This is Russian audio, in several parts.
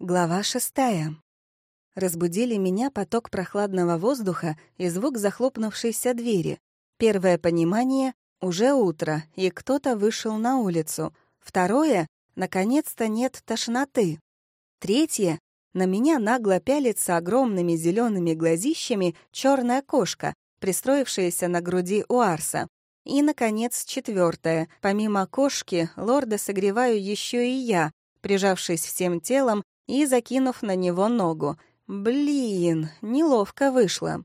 Глава шестая. Разбудили меня поток прохладного воздуха и звук захлопнувшейся двери. Первое понимание — уже утро, и кто-то вышел на улицу. Второе — наконец-то нет тошноты. Третье — на меня нагло пялится огромными зелеными глазищами черная кошка, пристроившаяся на груди у Арса. И, наконец, четвертое. Помимо кошки, лорда согреваю еще и я, прижавшись всем телом и закинув на него ногу. Блин, неловко вышло.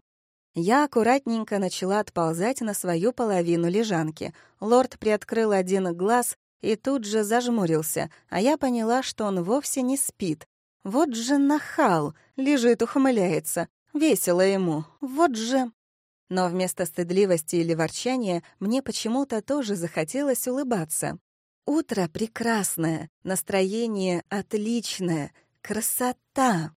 Я аккуратненько начала отползать на свою половину лежанки. Лорд приоткрыл один глаз и тут же зажмурился, а я поняла, что он вовсе не спит. Вот же нахал, лежит, ухмыляется. Весело ему, вот же... Но вместо стыдливости или ворчания мне почему-то тоже захотелось улыбаться. Утро прекрасное, настроение отличное — Красота!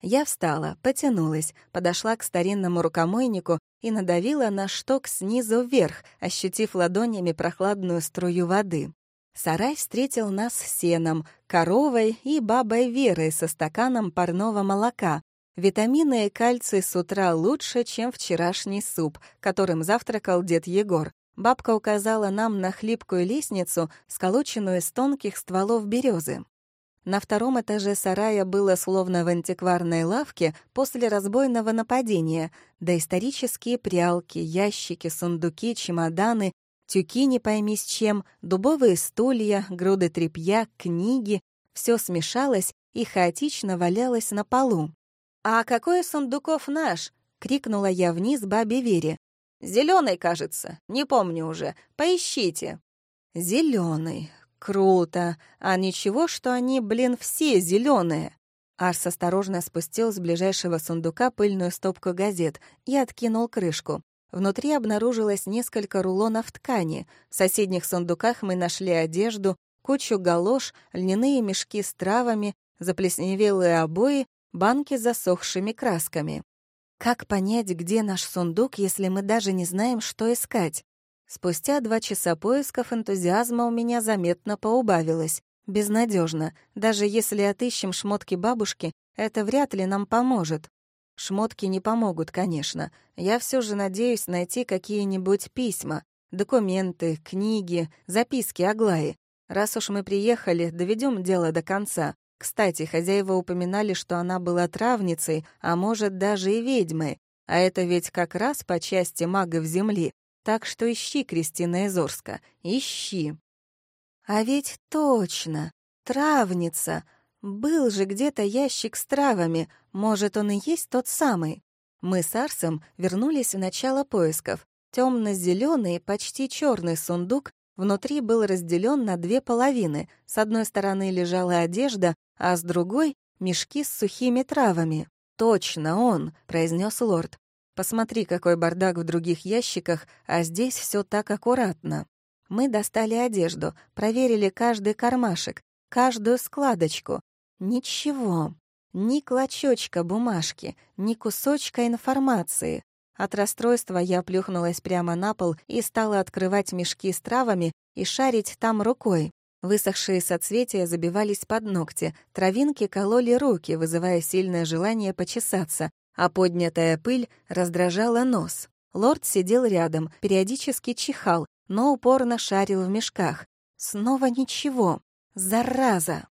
Я встала, потянулась, подошла к старинному рукомойнику и надавила на шток снизу вверх, ощутив ладонями прохладную струю воды. Сарай встретил нас сеном, коровой и бабой Верой со стаканом парного молока. Витамины и кальций с утра лучше, чем вчерашний суп, которым завтракал дед Егор. Бабка указала нам на хлипкую лестницу, сколоченную из тонких стволов березы. На втором этаже сарая было словно в антикварной лавке после разбойного нападения, да исторические прялки, ящики, сундуки, чемоданы, тюки не пойми с чем, дубовые стулья, груды тряпья, книги — все смешалось и хаотично валялось на полу. «А какой сундуков наш?» — крикнула я вниз бабе Вере. Зеленый, кажется, не помню уже. Поищите». Зеленый. Круто. А ничего, что они, блин, все зеленые. Арс осторожно спустил с ближайшего сундука пыльную стопку газет и откинул крышку. Внутри обнаружилось несколько рулонов ткани. В соседних сундуках мы нашли одежду, кучу галош, льняные мешки с травами, заплесневелые обои, банки с засохшими красками. Как понять, где наш сундук, если мы даже не знаем, что искать? Спустя два часа поисков энтузиазма у меня заметно поубавилось. Безнадежно. Даже если отыщем шмотки бабушки, это вряд ли нам поможет. Шмотки не помогут, конечно. Я все же надеюсь найти какие-нибудь письма, документы, книги, записки Аглаи. Раз уж мы приехали, доведем дело до конца. Кстати, хозяева упоминали, что она была травницей, а может, даже и ведьмой. А это ведь как раз по части магов Земли. Так что ищи, Кристина Изорска, ищи. А ведь точно, травница. Был же где-то ящик с травами, может, он и есть тот самый. Мы с Арсом вернулись в начало поисков. Темно-зеленый, почти черный сундук внутри был разделен на две половины. С одной стороны лежала одежда, а с другой — мешки с сухими травами. «Точно он», — произнес лорд. Посмотри, какой бардак в других ящиках, а здесь все так аккуратно. Мы достали одежду, проверили каждый кармашек, каждую складочку. Ничего. Ни клочочка бумажки, ни кусочка информации. От расстройства я плюхнулась прямо на пол и стала открывать мешки с травами и шарить там рукой. Высохшие соцветия забивались под ногти, травинки кололи руки, вызывая сильное желание почесаться, а поднятая пыль раздражала нос. Лорд сидел рядом, периодически чихал, но упорно шарил в мешках. Снова ничего. Зараза!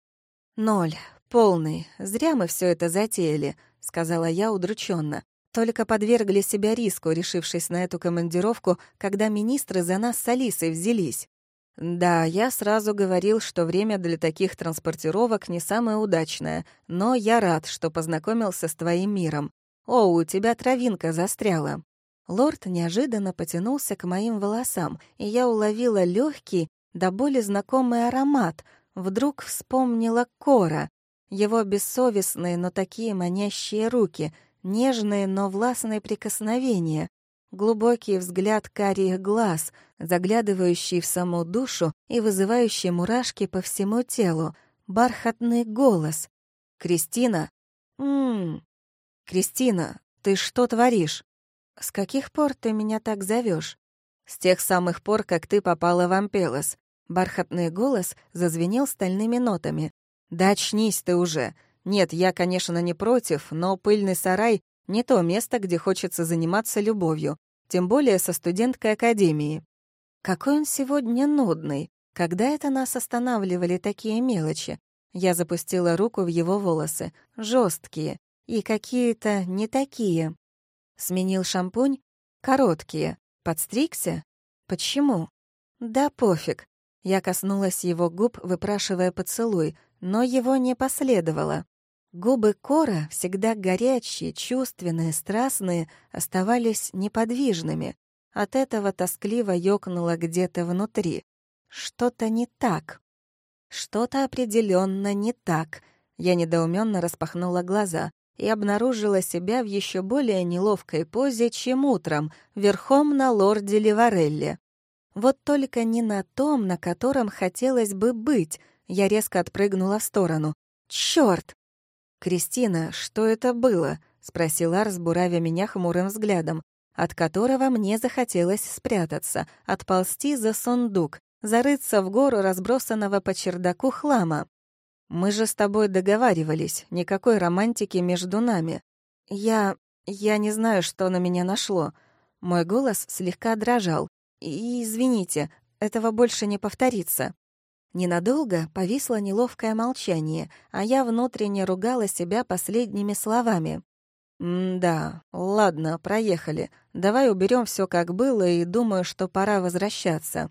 Ноль. Полный. Зря мы все это затеяли, сказала я удрученно. Только подвергли себя риску, решившись на эту командировку, когда министры за нас с Алисой взялись. Да, я сразу говорил, что время для таких транспортировок не самое удачное, но я рад, что познакомился с твоим миром. «О, у тебя травинка застряла». Лорд неожиданно потянулся к моим волосам, и я уловила легкий, до боли знакомый аромат. Вдруг вспомнила Кора, его бессовестные, но такие манящие руки, нежные, но властные прикосновения, глубокий взгляд карих глаз, заглядывающий в саму душу и вызывающий мурашки по всему телу, бархатный голос. «Кристина?» «Ммм, «Кристина, ты что творишь? С каких пор ты меня так зовешь? С тех самых пор, как ты попала в Ампелос. Бархатный голос зазвенел стальными нотами. «Да очнись ты уже! Нет, я, конечно, не против, но пыльный сарай — не то место, где хочется заниматься любовью, тем более со студенткой академии. Какой он сегодня нудный. Когда это нас останавливали такие мелочи? Я запустила руку в его волосы, жесткие и какие-то не такие. Сменил шампунь, короткие. Подстригся? Почему? Да пофиг. Я коснулась его губ, выпрашивая поцелуй, но его не последовало. Губы Кора, всегда горячие, чувственные, страстные, оставались неподвижными. От этого тоскливо ёкнуло где-то внутри. Что-то не так. Что-то определенно не так. Я недоуменно распахнула глаза и обнаружила себя в еще более неловкой позе, чем утром, верхом на лорде Ливарелле. Вот только не на том, на котором хотелось бы быть. Я резко отпрыгнула в сторону. Чёрт! «Кристина, что это было?» — спросил Арс, буравя меня хмурым взглядом, от которого мне захотелось спрятаться, отползти за сундук, зарыться в гору разбросанного по чердаку хлама. «Мы же с тобой договаривались, никакой романтики между нами. Я... я не знаю, что на меня нашло». Мой голос слегка дрожал. И, извините, этого больше не повторится. Ненадолго повисло неловкое молчание, а я внутренне ругала себя последними словами. «Да, ладно, проехали. Давай уберем все как было, и думаю, что пора возвращаться».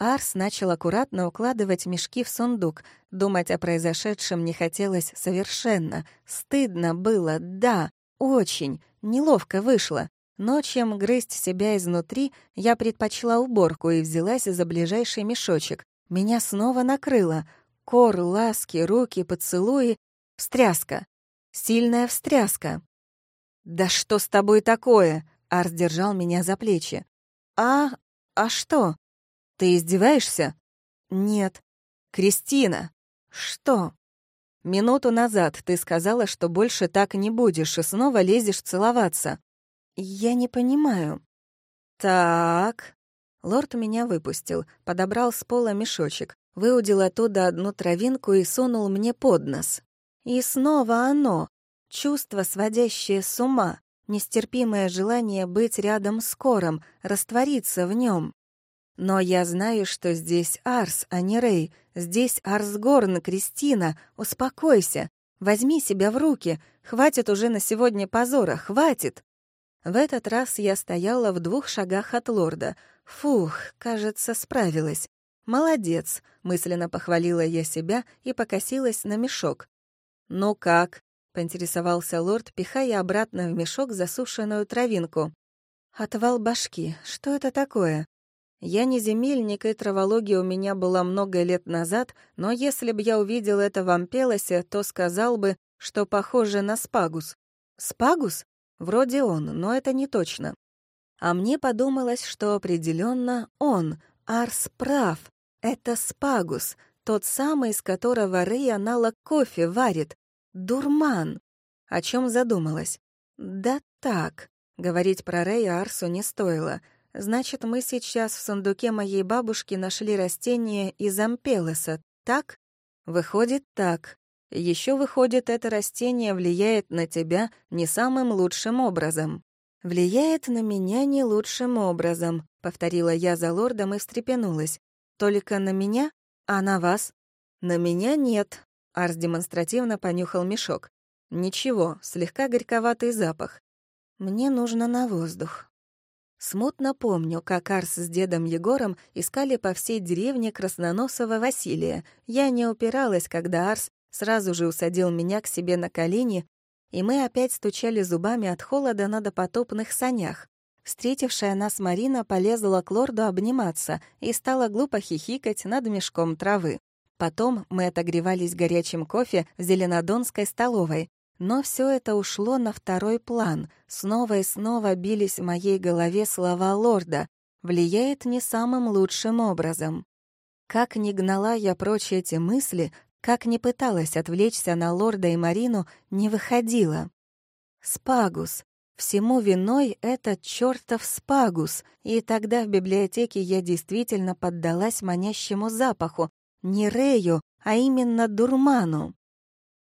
Арс начал аккуратно укладывать мешки в сундук. Думать о произошедшем не хотелось совершенно. Стыдно было, да, очень. Неловко вышло. Но чем грызть себя изнутри, я предпочла уборку и взялась за ближайший мешочек. Меня снова накрыло. Кор, ласки, руки, поцелуи. Встряска. Сильная встряска. «Да что с тобой такое?» Арс держал меня за плечи. «А... а что? Ты издеваешься?» «Нет». «Кристина!» «Что?» «Минуту назад ты сказала, что больше так не будешь, и снова лезешь целоваться». «Я не понимаю». «Так...» Лорд меня выпустил, подобрал с пола мешочек, выудил оттуда одну травинку и сунул мне под нос. И снова оно. Чувство, сводящее с ума, нестерпимое желание быть рядом с Кором, раствориться в нем. Но я знаю, что здесь Арс, а не Рей. Здесь Арсгорн, Кристина. Успокойся. Возьми себя в руки. Хватит уже на сегодня позора, хватит. В этот раз я стояла в двух шагах от лорда — Фух, кажется, справилась. Молодец, мысленно похвалила я себя и покосилась на мешок. Ну как? поинтересовался лорд, пихая обратно в мешок засушенную травинку. Отвал башки. Что это такое? Я не земельник, и травология у меня была много лет назад, но если бы я увидел это в Ампелосе, то сказал бы, что похоже на спагус. Спагус? Вроде он, но это не точно. А мне подумалось, что определенно он, Арс, прав. Это Спагус, тот самый, из которого Рэй аналог кофе варит. Дурман. О чем задумалась? Да так. Говорить про Рэя Арсу не стоило. Значит, мы сейчас в сундуке моей бабушки нашли растение из ампелоса, так? Выходит, так. Еще выходит, это растение влияет на тебя не самым лучшим образом влияет на меня не лучшим образом», — повторила я за лордом и встрепенулась. «Только на меня, а на вас?» «На меня нет», — Арс демонстративно понюхал мешок. «Ничего, слегка горьковатый запах. Мне нужно на воздух». Смутно помню, как Арс с дедом Егором искали по всей деревне красноносого Василия. Я не упиралась, когда Арс сразу же усадил меня к себе на колени и мы опять стучали зубами от холода на допотопных санях. Встретившая нас Марина полезла к лорду обниматься и стала глупо хихикать над мешком травы. Потом мы отогревались горячим кофе в зеленодонской столовой. Но все это ушло на второй план. Снова и снова бились в моей голове слова лорда. Влияет не самым лучшим образом. Как ни гнала я прочь эти мысли, как ни пыталась отвлечься на лорда и Марину, не выходила. Спагус. Всему виной этот чертов спагус. И тогда в библиотеке я действительно поддалась манящему запаху. Не Рею, а именно дурману.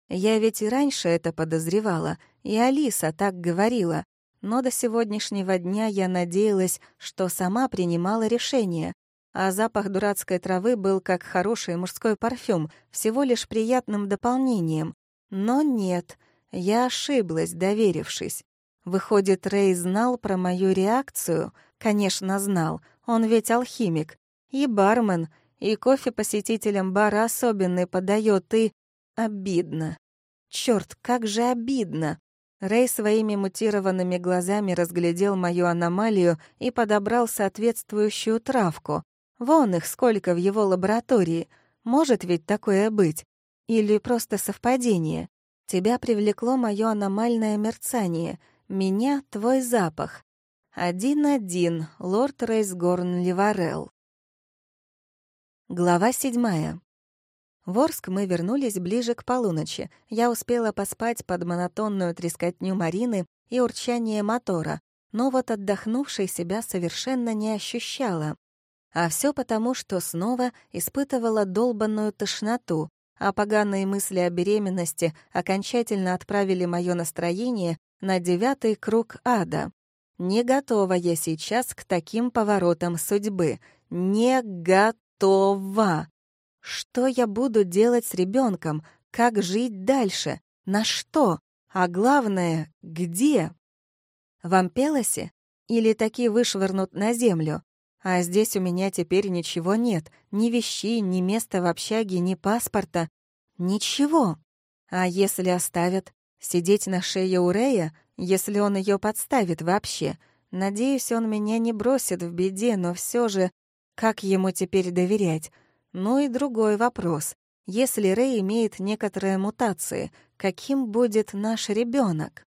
Я ведь и раньше это подозревала, и Алиса так говорила, но до сегодняшнего дня я надеялась, что сама принимала решение, а запах дурацкой травы был как хороший мужской парфюм, всего лишь приятным дополнением. Но нет, я ошиблась, доверившись. Выходит, Рэй знал про мою реакцию? Конечно, знал, он ведь алхимик. И бармен, и кофе посетителям бара особенный подает, и... Обидно. Чёрт, как же обидно. Рэй своими мутированными глазами разглядел мою аномалию и подобрал соответствующую травку. Вон их сколько в его лаборатории. Может ведь такое быть? Или просто совпадение? Тебя привлекло мое аномальное мерцание, меня — твой запах. Один-один, лорд Рейсгорн Ливарел. Глава седьмая. В Орск мы вернулись ближе к полуночи. Я успела поспать под монотонную трескотню Марины и урчание мотора, но вот отдохнувшей себя совершенно не ощущала. А все потому, что снова испытывала долбанную тошноту, а поганые мысли о беременности окончательно отправили мое настроение на девятый круг ада. Не готова я сейчас к таким поворотам судьбы. Не готова. Что я буду делать с ребенком? Как жить дальше? На что? А главное, где? В Ампелосе? Или таки вышвырнут на землю? А здесь у меня теперь ничего нет. Ни вещей, ни места в общаге, ни паспорта. Ничего. А если оставят? Сидеть на шее у Рея, если он ее подставит вообще? Надеюсь, он меня не бросит в беде, но все же... Как ему теперь доверять? Ну и другой вопрос. Если Рэй имеет некоторые мутации, каким будет наш ребенок?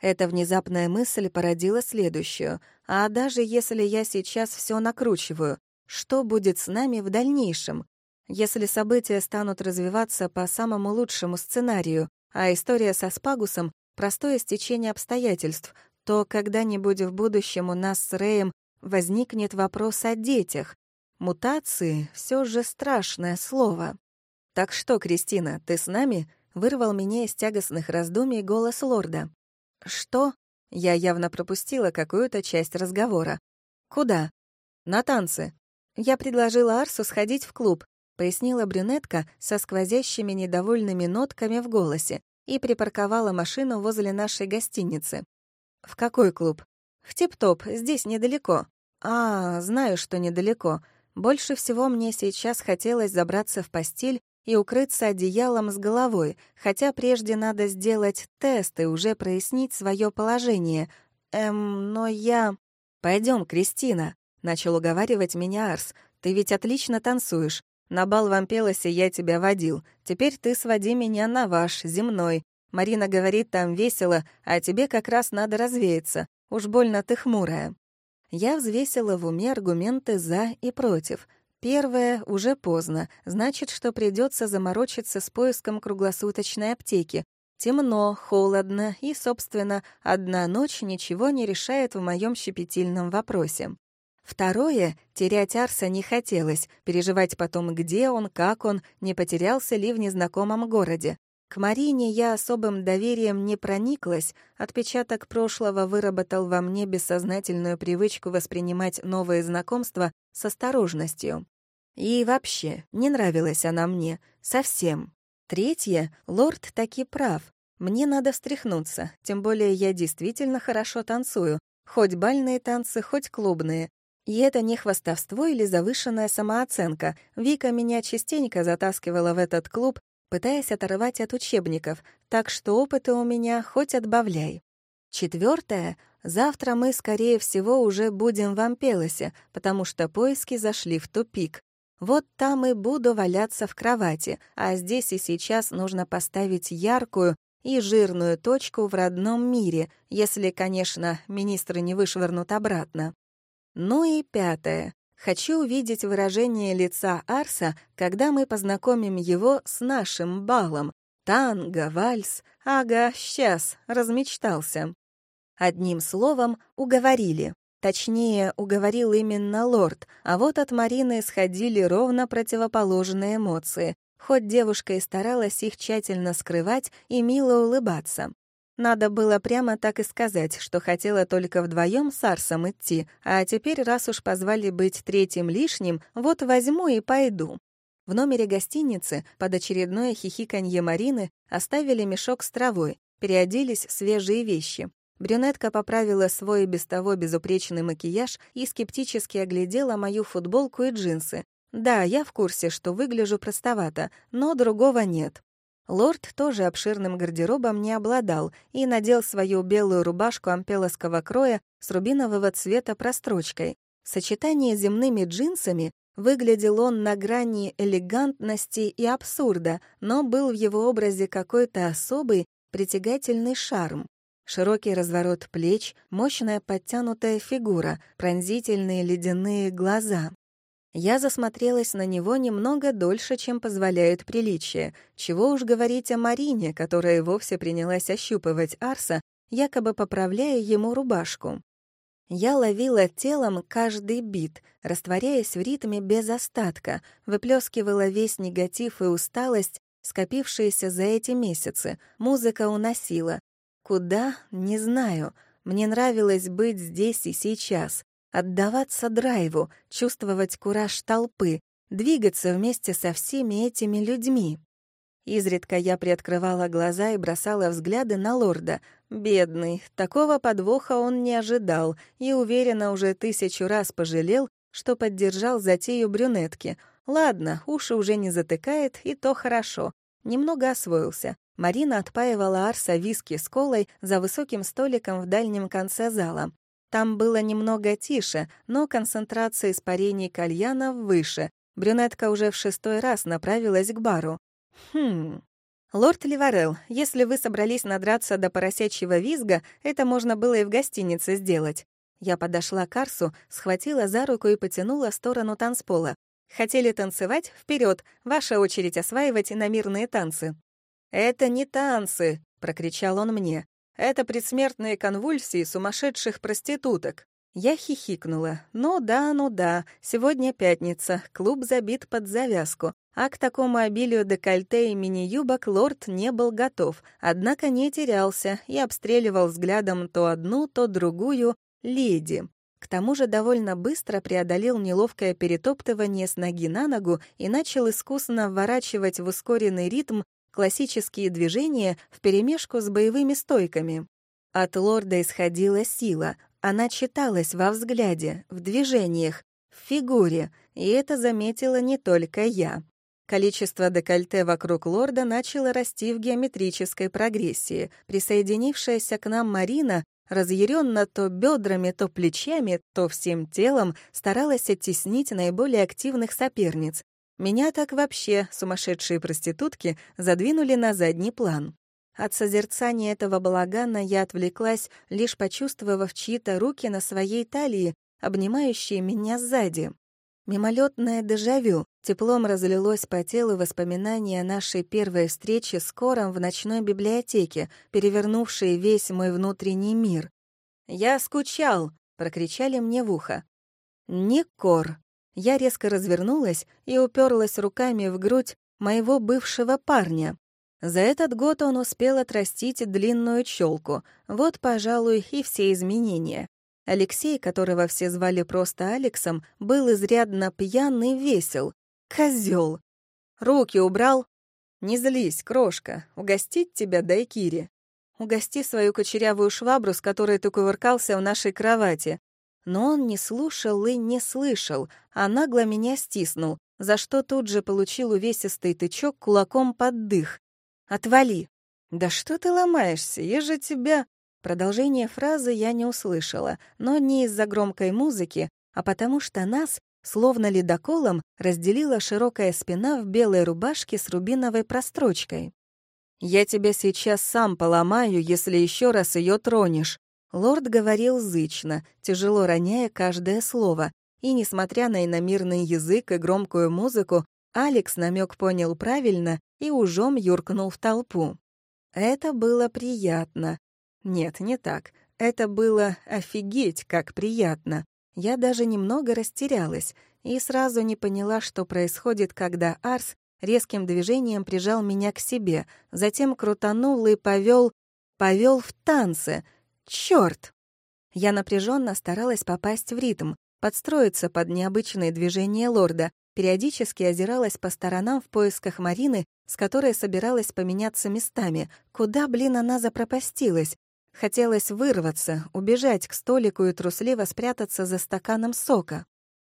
Эта внезапная мысль породила следующую. А даже если я сейчас все накручиваю, что будет с нами в дальнейшем? Если события станут развиваться по самому лучшему сценарию, а история со Спагусом — простое стечение обстоятельств, то когда-нибудь в будущем у нас с Рэем возникнет вопрос о детях. Мутации — все же страшное слово. «Так что, Кристина, ты с нами?» — вырвал меня из тягостных раздумий голос лорда. «Что?» Я явно пропустила какую-то часть разговора. «Куда?» «На танцы». Я предложила Арсу сходить в клуб, пояснила брюнетка со сквозящими недовольными нотками в голосе и припарковала машину возле нашей гостиницы. «В какой клуб?» «В Тип-Топ, здесь недалеко». «А, знаю, что недалеко. Больше всего мне сейчас хотелось забраться в постель и укрыться одеялом с головой, хотя прежде надо сделать тест и уже прояснить свое положение. Эм, но я... Пойдем, Кристина», — начал уговаривать меня Арс. «Ты ведь отлично танцуешь. На бал в Ампелосе я тебя водил. Теперь ты своди меня на ваш, земной. Марина говорит, там весело, а тебе как раз надо развеяться. Уж больно ты хмурая». Я взвесила в уме аргументы «за» и «против». Первое — уже поздно, значит, что придется заморочиться с поиском круглосуточной аптеки. Темно, холодно, и, собственно, одна ночь ничего не решает в моем щепетильном вопросе. Второе — терять Арса не хотелось, переживать потом, где он, как он, не потерялся ли в незнакомом городе. К Марине я особым доверием не прониклась, отпечаток прошлого выработал во мне бессознательную привычку воспринимать новые знакомства с осторожностью. И вообще, не нравилась она мне. Совсем. Третье, лорд таки прав. Мне надо встряхнуться, тем более я действительно хорошо танцую. Хоть бальные танцы, хоть клубные. И это не хвастовство или завышенная самооценка. Вика меня частенько затаскивала в этот клуб, пытаясь оторвать от учебников, так что опыта у меня хоть отбавляй. Четвертое. Завтра мы, скорее всего, уже будем в Ампелосе, потому что поиски зашли в тупик. Вот там и буду валяться в кровати, а здесь и сейчас нужно поставить яркую и жирную точку в родном мире, если, конечно, министры не вышвырнут обратно. Ну и пятое. Хочу увидеть выражение лица Арса, когда мы познакомим его с нашим балом. Танго, вальс. Ага, сейчас, размечтался. Одним словом, уговорили. Точнее, уговорил именно лорд, а вот от Марины исходили ровно противоположные эмоции. хоть девушка и старалась их тщательно скрывать и мило улыбаться. Надо было прямо так и сказать, что хотела только вдвоем с Арсом идти, а теперь, раз уж позвали быть третьим лишним, вот возьму и пойду. В номере гостиницы под очередное хихиканье Марины оставили мешок с травой, переоделись в свежие вещи. Брюнетка поправила свой без того безупречный макияж и скептически оглядела мою футболку и джинсы. Да, я в курсе, что выгляжу простовато, но другого нет. Лорд тоже обширным гардеробом не обладал и надел свою белую рубашку ампеловского кроя с рубинового цвета прострочкой. В сочетании с земными джинсами выглядел он на грани элегантности и абсурда, но был в его образе какой-то особый, притягательный шарм. Широкий разворот плеч, мощная подтянутая фигура, пронзительные ледяные глаза. Я засмотрелась на него немного дольше, чем позволяет приличие. Чего уж говорить о Марине, которая вовсе принялась ощупывать Арса, якобы поправляя ему рубашку. Я ловила телом каждый бит, растворяясь в ритме без остатка, выплескивала весь негатив и усталость, скопившиеся за эти месяцы. Музыка уносила. Куда? Не знаю. Мне нравилось быть здесь и сейчас отдаваться драйву, чувствовать кураж толпы, двигаться вместе со всеми этими людьми. Изредка я приоткрывала глаза и бросала взгляды на лорда. Бедный, такого подвоха он не ожидал и, уверенно, уже тысячу раз пожалел, что поддержал затею брюнетки. Ладно, уши уже не затыкает, и то хорошо. Немного освоился. Марина отпаивала Арса виски с колой за высоким столиком в дальнем конце зала. Там было немного тише, но концентрация испарений кальяна выше. Брюнетка уже в шестой раз направилась к бару. Хм. «Лорд Ливарел, если вы собрались надраться до поросячьего визга, это можно было и в гостинице сделать». Я подошла к Арсу, схватила за руку и потянула в сторону танцпола. «Хотели танцевать? Вперед! Ваша очередь осваивать иномирные танцы». «Это не танцы!» — прокричал он мне. Это предсмертные конвульсии сумасшедших проституток. Я хихикнула. Ну да, ну да, сегодня пятница, клуб забит под завязку. А к такому обилию декольте и мини-юбок лорд не был готов, однако не терялся и обстреливал взглядом то одну, то другую леди. К тому же довольно быстро преодолел неловкое перетоптывание с ноги на ногу и начал искусно вворачивать в ускоренный ритм классические движения вперемешку с боевыми стойками. От лорда исходила сила, она читалась во взгляде, в движениях, в фигуре, и это заметила не только я. Количество декольте вокруг лорда начало расти в геометрической прогрессии. Присоединившаяся к нам Марина разъяренно то бедрами, то плечами, то всем телом старалась оттеснить наиболее активных соперниц, меня так вообще сумасшедшие проститутки задвинули на задний план. От созерцания этого балагана я отвлеклась, лишь почувствовав чьи-то руки на своей талии, обнимающие меня сзади. Мимолетное дежавю, теплом разлилось по телу воспоминания нашей первой встрече с Кором в ночной библиотеке, перевернувшей весь мой внутренний мир. «Я скучал!» — прокричали мне в ухо. «Не Кор!» Я резко развернулась и уперлась руками в грудь моего бывшего парня. За этот год он успел отрастить длинную челку. Вот, пожалуй, и все изменения. Алексей, которого все звали просто Алексом, был изрядно пьян и весел. Козел. Руки убрал. Не злись, крошка. Угостить тебя, Дайкири. Угости свою кочерявую швабру, с которой ты кувыркался в нашей кровати. Но он не слушал и не слышал, а нагло меня стиснул, за что тут же получил увесистый тычок кулаком под дых. «Отвали!» «Да что ты ломаешься? Я же тебя...» Продолжение фразы я не услышала, но не из-за громкой музыки, а потому что нас, словно ледоколом, разделила широкая спина в белой рубашке с рубиновой прострочкой. «Я тебя сейчас сам поломаю, если еще раз ее тронешь», Лорд говорил зычно, тяжело роняя каждое слово, и, несмотря на иномирный язык и громкую музыку, Алекс намек понял правильно и ужом юркнул в толпу. Это было приятно. Нет, не так. Это было офигеть, как приятно. Я даже немного растерялась и сразу не поняла, что происходит, когда Арс резким движением прижал меня к себе, затем крутанул и повел, повел в танцы. Черт! Я напряженно старалась попасть в ритм, подстроиться под необычные движения лорда, периодически озиралась по сторонам в поисках Марины, с которой собиралась поменяться местами. Куда, блин, она запропастилась? Хотелось вырваться, убежать к столику и трусливо спрятаться за стаканом сока.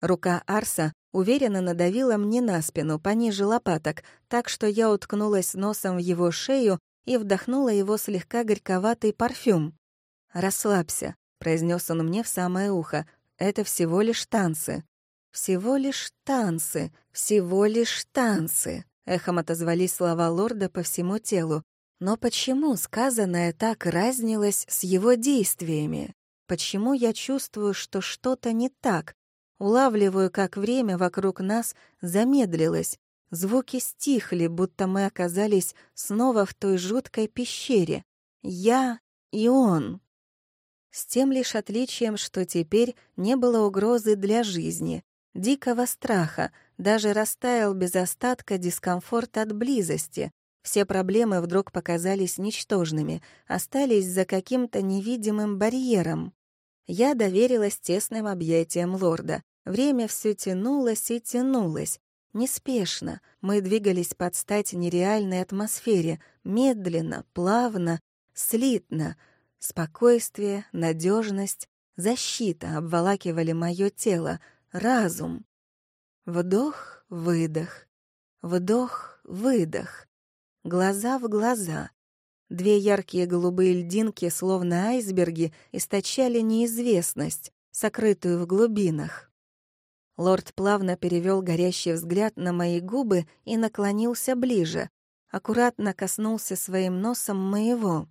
Рука Арса уверенно надавила мне на спину, пониже лопаток, так что я уткнулась носом в его шею и вдохнула его слегка горьковатый парфюм. «Расслабься», — произнес он мне в самое ухо, — «это всего лишь танцы». «Всего лишь танцы, всего лишь танцы», — эхом отозвались слова лорда по всему телу. Но почему сказанное так разнилось с его действиями? Почему я чувствую, что что-то не так? Улавливаю, как время вокруг нас замедлилось. Звуки стихли, будто мы оказались снова в той жуткой пещере. Я и он. С тем лишь отличием, что теперь не было угрозы для жизни, дикого страха, даже растаял без остатка дискомфорт от близости, все проблемы вдруг показались ничтожными, остались за каким-то невидимым барьером. Я доверилась тесным объятиям лорда. Время все тянулось и тянулось. Неспешно мы двигались под стать нереальной атмосфере, медленно, плавно, слитно. Спокойствие, надежность, защита обволакивали мое тело, разум. Вдох, выдох, вдох, выдох глаза в глаза. Две яркие голубые льдинки, словно айсберги, источали неизвестность, сокрытую в глубинах. Лорд плавно перевел горящий взгляд на мои губы и наклонился ближе, аккуратно коснулся своим носом моего.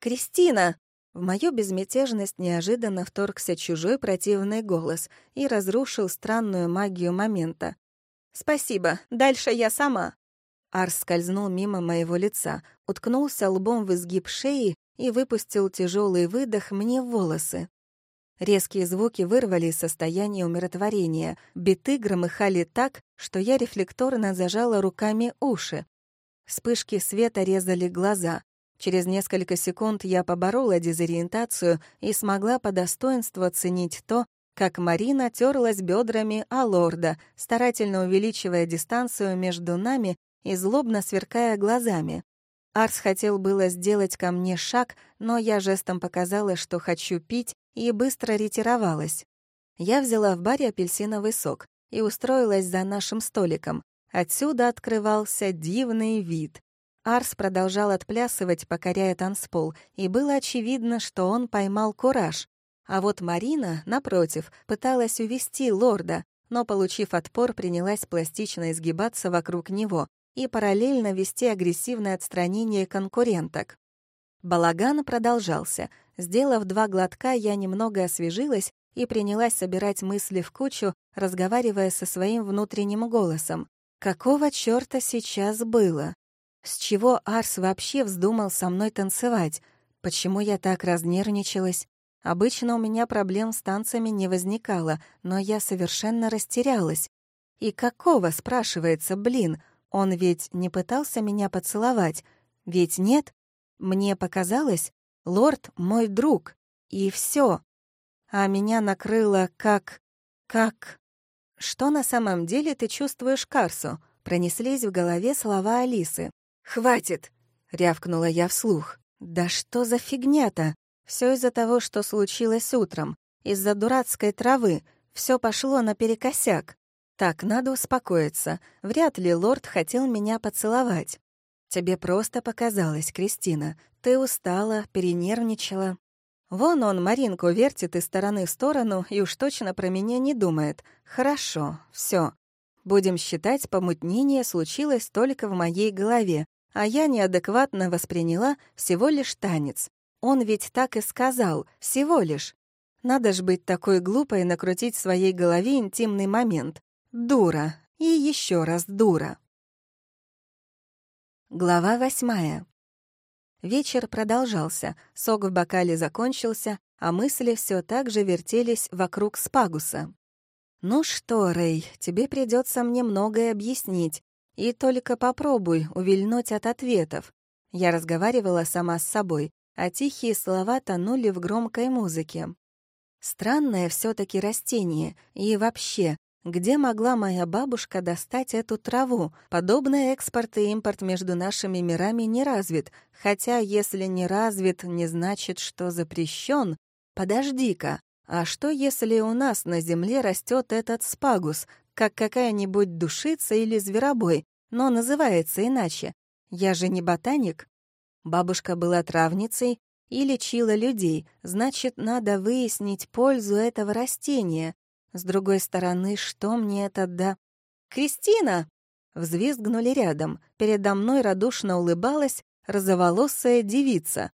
«Кристина!» В мою безмятежность неожиданно вторгся чужой противный голос и разрушил странную магию момента. «Спасибо, дальше я сама». Арс скользнул мимо моего лица, уткнулся лбом в изгиб шеи и выпустил тяжелый выдох мне в волосы. Резкие звуки вырвали из состояния умиротворения, биты громыхали так, что я рефлекторно зажала руками уши. Вспышки света резали глаза. Через несколько секунд я поборола дезориентацию и смогла по достоинству оценить то, как Марина терлась бедрами о лорда, старательно увеличивая дистанцию между нами и злобно сверкая глазами. Арс хотел было сделать ко мне шаг, но я жестом показала, что хочу пить, и быстро ретировалась. Я взяла в баре апельсиновый сок и устроилась за нашим столиком. Отсюда открывался дивный вид. Арс продолжал отплясывать, покоряя танцпол, и было очевидно, что он поймал кураж. А вот Марина, напротив, пыталась увести лорда, но, получив отпор, принялась пластично изгибаться вокруг него, и параллельно вести агрессивное отстранение конкуренток. Балаган продолжался. Сделав два глотка, я немного освежилась и принялась собирать мысли в кучу, разговаривая со своим внутренним голосом. Какого чёрта сейчас было? С чего Арс вообще вздумал со мной танцевать? Почему я так разнервничалась? Обычно у меня проблем с танцами не возникало, но я совершенно растерялась. И какого, спрашивается, блин, он ведь не пытался меня поцеловать, ведь нет? Мне показалось, лорд — мой друг, и все. А меня накрыло как... как... «Что на самом деле ты чувствуешь, Карсу?» Пронеслись в голове слова Алисы. «Хватит!» — рявкнула я вслух. «Да что за фигня-то? Все из-за того, что случилось утром. Из-за дурацкой травы. Все пошло наперекосяк. Так, надо успокоиться. Вряд ли лорд хотел меня поцеловать. Тебе просто показалось, Кристина. Ты устала, перенервничала. Вон он Маринку вертит из стороны в сторону и уж точно про меня не думает. Хорошо, все. Будем считать, помутнение случилось только в моей голове, а я неадекватно восприняла всего лишь танец. Он ведь так и сказал, всего лишь. Надо ж быть такой глупой и накрутить в своей голове интимный момент. Дура. И еще раз дура. Глава восьмая. Вечер продолжался, сок в бокале закончился, а мысли все так же вертелись вокруг спагуса. «Ну что, Рэй, тебе придется мне многое объяснить. И только попробуй увильнуть от ответов. Я разговаривала сама с собой, а тихие слова тонули в громкой музыке. Странное все таки растение. И вообще, где могла моя бабушка достать эту траву? Подобный экспорт и импорт между нашими мирами не развит. Хотя, если не развит, не значит, что запрещен. Подожди-ка, а что, если у нас на Земле растет этот спагус, как какая-нибудь душица или зверобой, но называется иначе? Я же не ботаник. Бабушка была травницей и лечила людей, значит, надо выяснить пользу этого растения. С другой стороны, что мне это да... «Кристина!» Взвизгнули рядом. Передо мной радушно улыбалась розоволосая девица.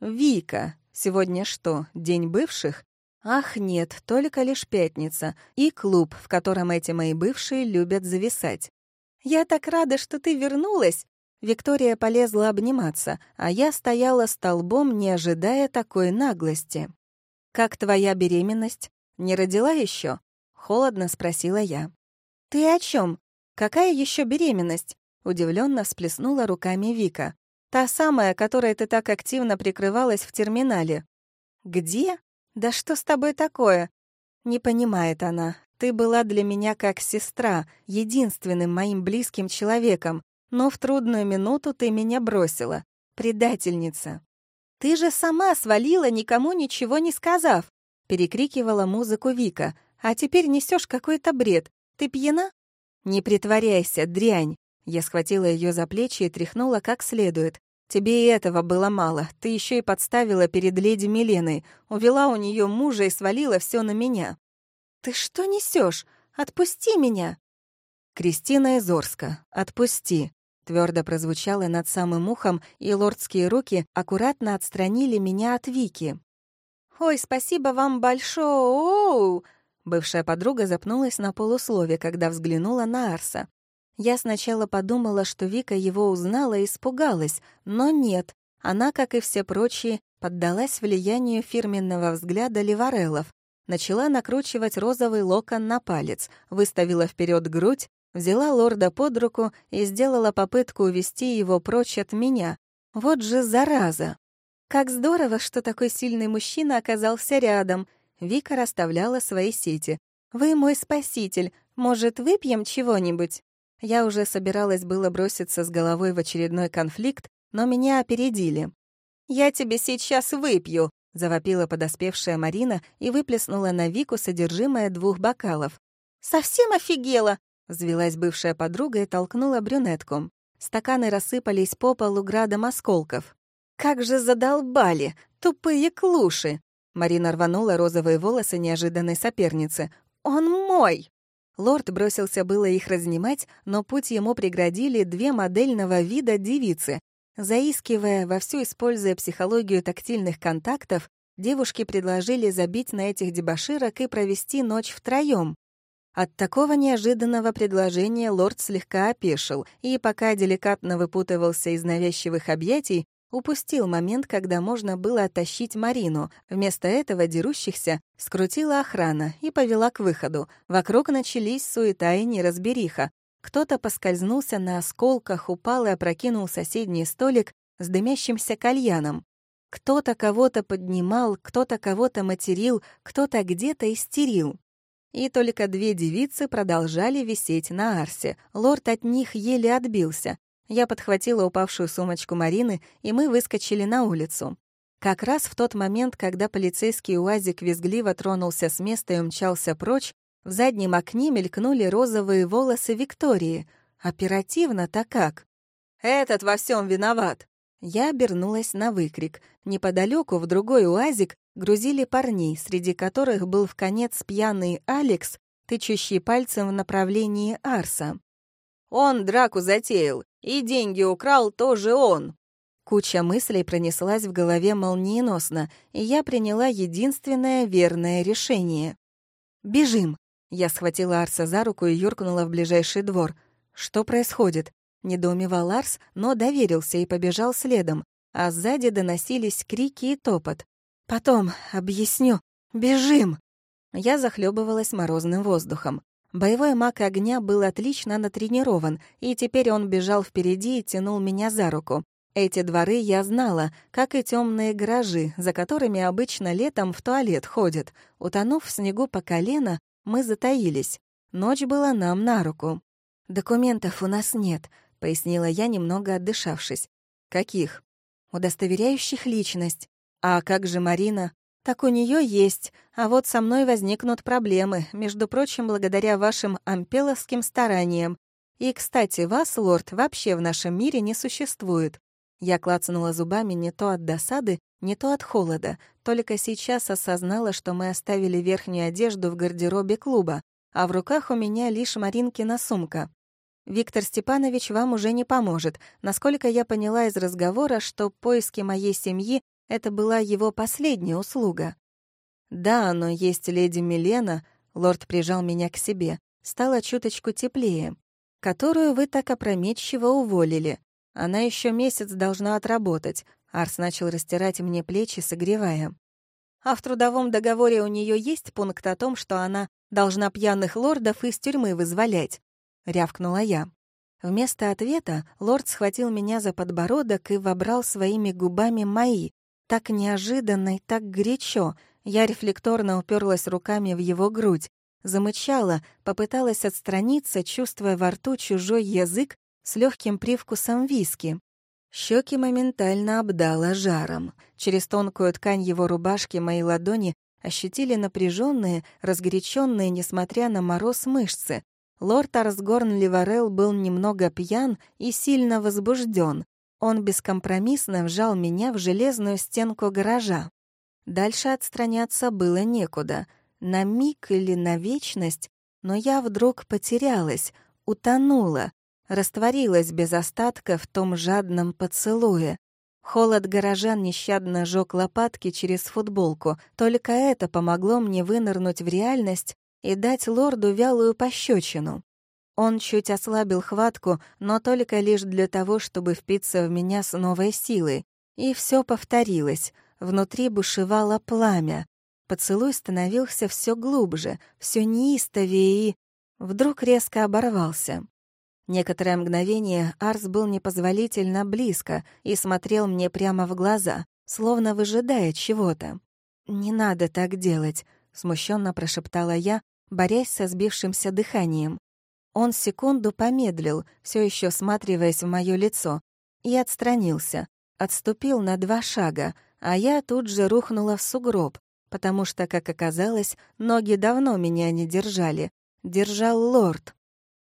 «Вика! Сегодня что, день бывших?» Ах, нет, только лишь пятница. И клуб, в котором эти мои бывшие любят зависать. «Я так рада, что ты вернулась!» Виктория полезла обниматься, а я стояла столбом, не ожидая такой наглости. «Как твоя беременность?» «Не родила еще? холодно спросила я. «Ты о чем? Какая еще беременность?» — удивленно всплеснула руками Вика. «Та самая, которой ты так активно прикрывалась в терминале». «Где? Да что с тобой такое?» Не понимает она. Ты была для меня как сестра, единственным моим близким человеком, но в трудную минуту ты меня бросила. Предательница. Ты же сама свалила, никому ничего не сказав перекрикивала музыку Вика. «А теперь несешь какой-то бред. Ты пьяна?» «Не притворяйся, дрянь!» Я схватила ее за плечи и тряхнула как следует. «Тебе и этого было мало. Ты еще и подставила перед леди Миленой, увела у нее мужа и свалила все на меня». «Ты что несешь? Отпусти меня!» «Кристина Изорска, отпусти!» Твердо прозвучало над самым ухом, и лордские руки аккуратно отстранили меня от Вики. «Ой, спасибо вам большое!» Бывшая подруга запнулась на полуслове, когда взглянула на Арса. Я сначала подумала, что Вика его узнала и испугалась, но нет. Она, как и все прочие, поддалась влиянию фирменного взгляда Ливареллов. Начала накручивать розовый локон на палец, выставила вперед грудь, взяла лорда под руку и сделала попытку увести его прочь от меня. Вот же зараза! Как здорово, что такой сильный мужчина оказался рядом. Вика расставляла свои сети. «Вы мой спаситель. Может, выпьем чего-нибудь?» Я уже собиралась было броситься с головой в очередной конфликт, но меня опередили. «Я тебе сейчас выпью!» — завопила подоспевшая Марина и выплеснула на Вику содержимое двух бокалов. «Совсем офигела!» — взвелась бывшая подруга и толкнула брюнетку. Стаканы рассыпались по полу градом осколков. Как же задолбали! Тупые клуши!» Марина рванула розовые волосы неожиданной соперницы. «Он мой!» Лорд бросился было их разнимать, но путь ему преградили две модельного вида девицы. Заискивая, вовсю используя психологию тактильных контактов, девушки предложили забить на этих дебоширок и провести ночь втроем. От такого неожиданного предложения лорд слегка опешил, и пока деликатно выпутывался из навязчивых объятий, Упустил момент, когда можно было оттащить Марину. Вместо этого дерущихся скрутила охрана и повела к выходу. Вокруг начались суета и неразбериха. Кто-то поскользнулся на осколках, упал и опрокинул соседний столик с дымящимся кальяном. Кто-то кого-то поднимал, кто-то кого-то материл, кто-то где-то истерил. И только две девицы продолжали висеть на арсе. Лорд от них еле отбился. Я подхватила упавшую сумочку Марины, и мы выскочили на улицу. Как раз в тот момент, когда полицейский УАЗик визгливо тронулся с места и умчался прочь, в заднем окне мелькнули розовые волосы Виктории. Оперативно-то как? «Этот во всем виноват!» Я обернулась на выкрик. Неподалеку в другой УАЗик грузили парней, среди которых был в конец пьяный Алекс, тычущий пальцем в направлении Арса. «Он драку затеял. И деньги украл тоже он. Куча мыслей пронеслась в голове молниеносно, и я приняла единственное верное решение. «Бежим!» Я схватила Арса за руку и юркнула в ближайший двор. «Что происходит?» Недоумевал Арс, но доверился и побежал следом, а сзади доносились крики и топот. «Потом, объясню. Бежим!» Я захлебывалась морозным воздухом. Боевой маг огня был отлично натренирован, и теперь он бежал впереди и тянул меня за руку. Эти дворы я знала, как и темные гаражи, за которыми обычно летом в туалет ходят. Утонув в снегу по колено, мы затаились. Ночь была нам на руку. «Документов у нас нет», — пояснила я, немного отдышавшись. «Каких?» «Удостоверяющих личность. А как же Марина?» «Так у нее есть, а вот со мной возникнут проблемы, между прочим, благодаря вашим ампеловским стараниям. И, кстати, вас, лорд, вообще в нашем мире не существует. Я клацнула зубами не то от досады, не то от холода. Только сейчас осознала, что мы оставили верхнюю одежду в гардеробе клуба, а в руках у меня лишь Маринкина сумка. Виктор Степанович вам уже не поможет. Насколько я поняла из разговора, что поиски моей семьи — это была его последняя услуга. Да, но есть леди Милена, лорд прижал меня к себе, стало чуточку теплее, которую вы так опрометчиво уволили. Она еще месяц должна отработать. Арс начал растирать мне плечи, согревая. А в трудовом договоре у нее есть пункт о том, что она должна пьяных лордов из тюрьмы вызволять. Рявкнула я. Вместо ответа лорд схватил меня за подбородок и вобрал своими губами мои. Так неожиданно и так горячо. Я рефлекторно уперлась руками в его грудь. Замычала, попыталась отстраниться, чувствуя во рту чужой язык с легким привкусом виски. Щеки моментально обдало жаром. Через тонкую ткань его рубашки мои ладони ощутили напряженные, разгоряченные, несмотря на мороз, мышцы. Лорд Арсгорн Ливарел был немного пьян и сильно возбужден. Он бескомпромиссно вжал меня в железную стенку гаража. Дальше отстраняться было некуда. На миг или на вечность, но я вдруг потерялась, утонула, растворилась без остатка в том жадном поцелуе. Холод горожан нещадно жёг лопатки через футболку. Только это помогло мне вынырнуть в реальность и дать лорду вялую пощечину. Он чуть ослабил хватку, но только лишь для того, чтобы впиться в меня с новой силой. И все повторилось. Внутри бушевало пламя. Поцелуй становился все глубже, все неистовее и... Вдруг резко оборвался. Некоторое мгновение Арс был непозволительно близко и смотрел мне прямо в глаза, словно выжидая чего-то. «Не надо так делать», — смущенно прошептала я, борясь со сбившимся дыханием. Он секунду помедлил, все еще сматриваясь в мое лицо, и отстранился, отступил на два шага, а я тут же рухнула в сугроб, потому что, как оказалось, ноги давно меня не держали. Держал лорд.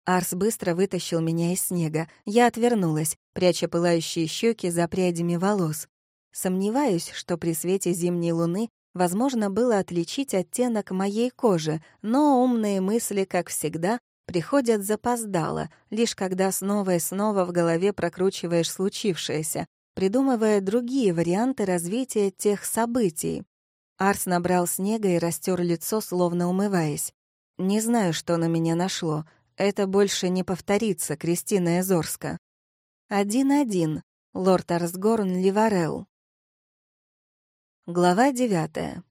Арс быстро вытащил меня из снега. Я отвернулась, пряча пылающие щеки за прядями волос. Сомневаюсь, что при свете зимней луны возможно было отличить оттенок моей кожи, но умные мысли, как всегда, приходят запоздало, лишь когда снова и снова в голове прокручиваешь случившееся, придумывая другие варианты развития тех событий. Арс набрал снега и растер лицо, словно умываясь. Не знаю, что на меня нашло. Это больше не повторится, Кристина Эзорска. Один-один. Лорд Арсгорн Ливарел. Глава девятая.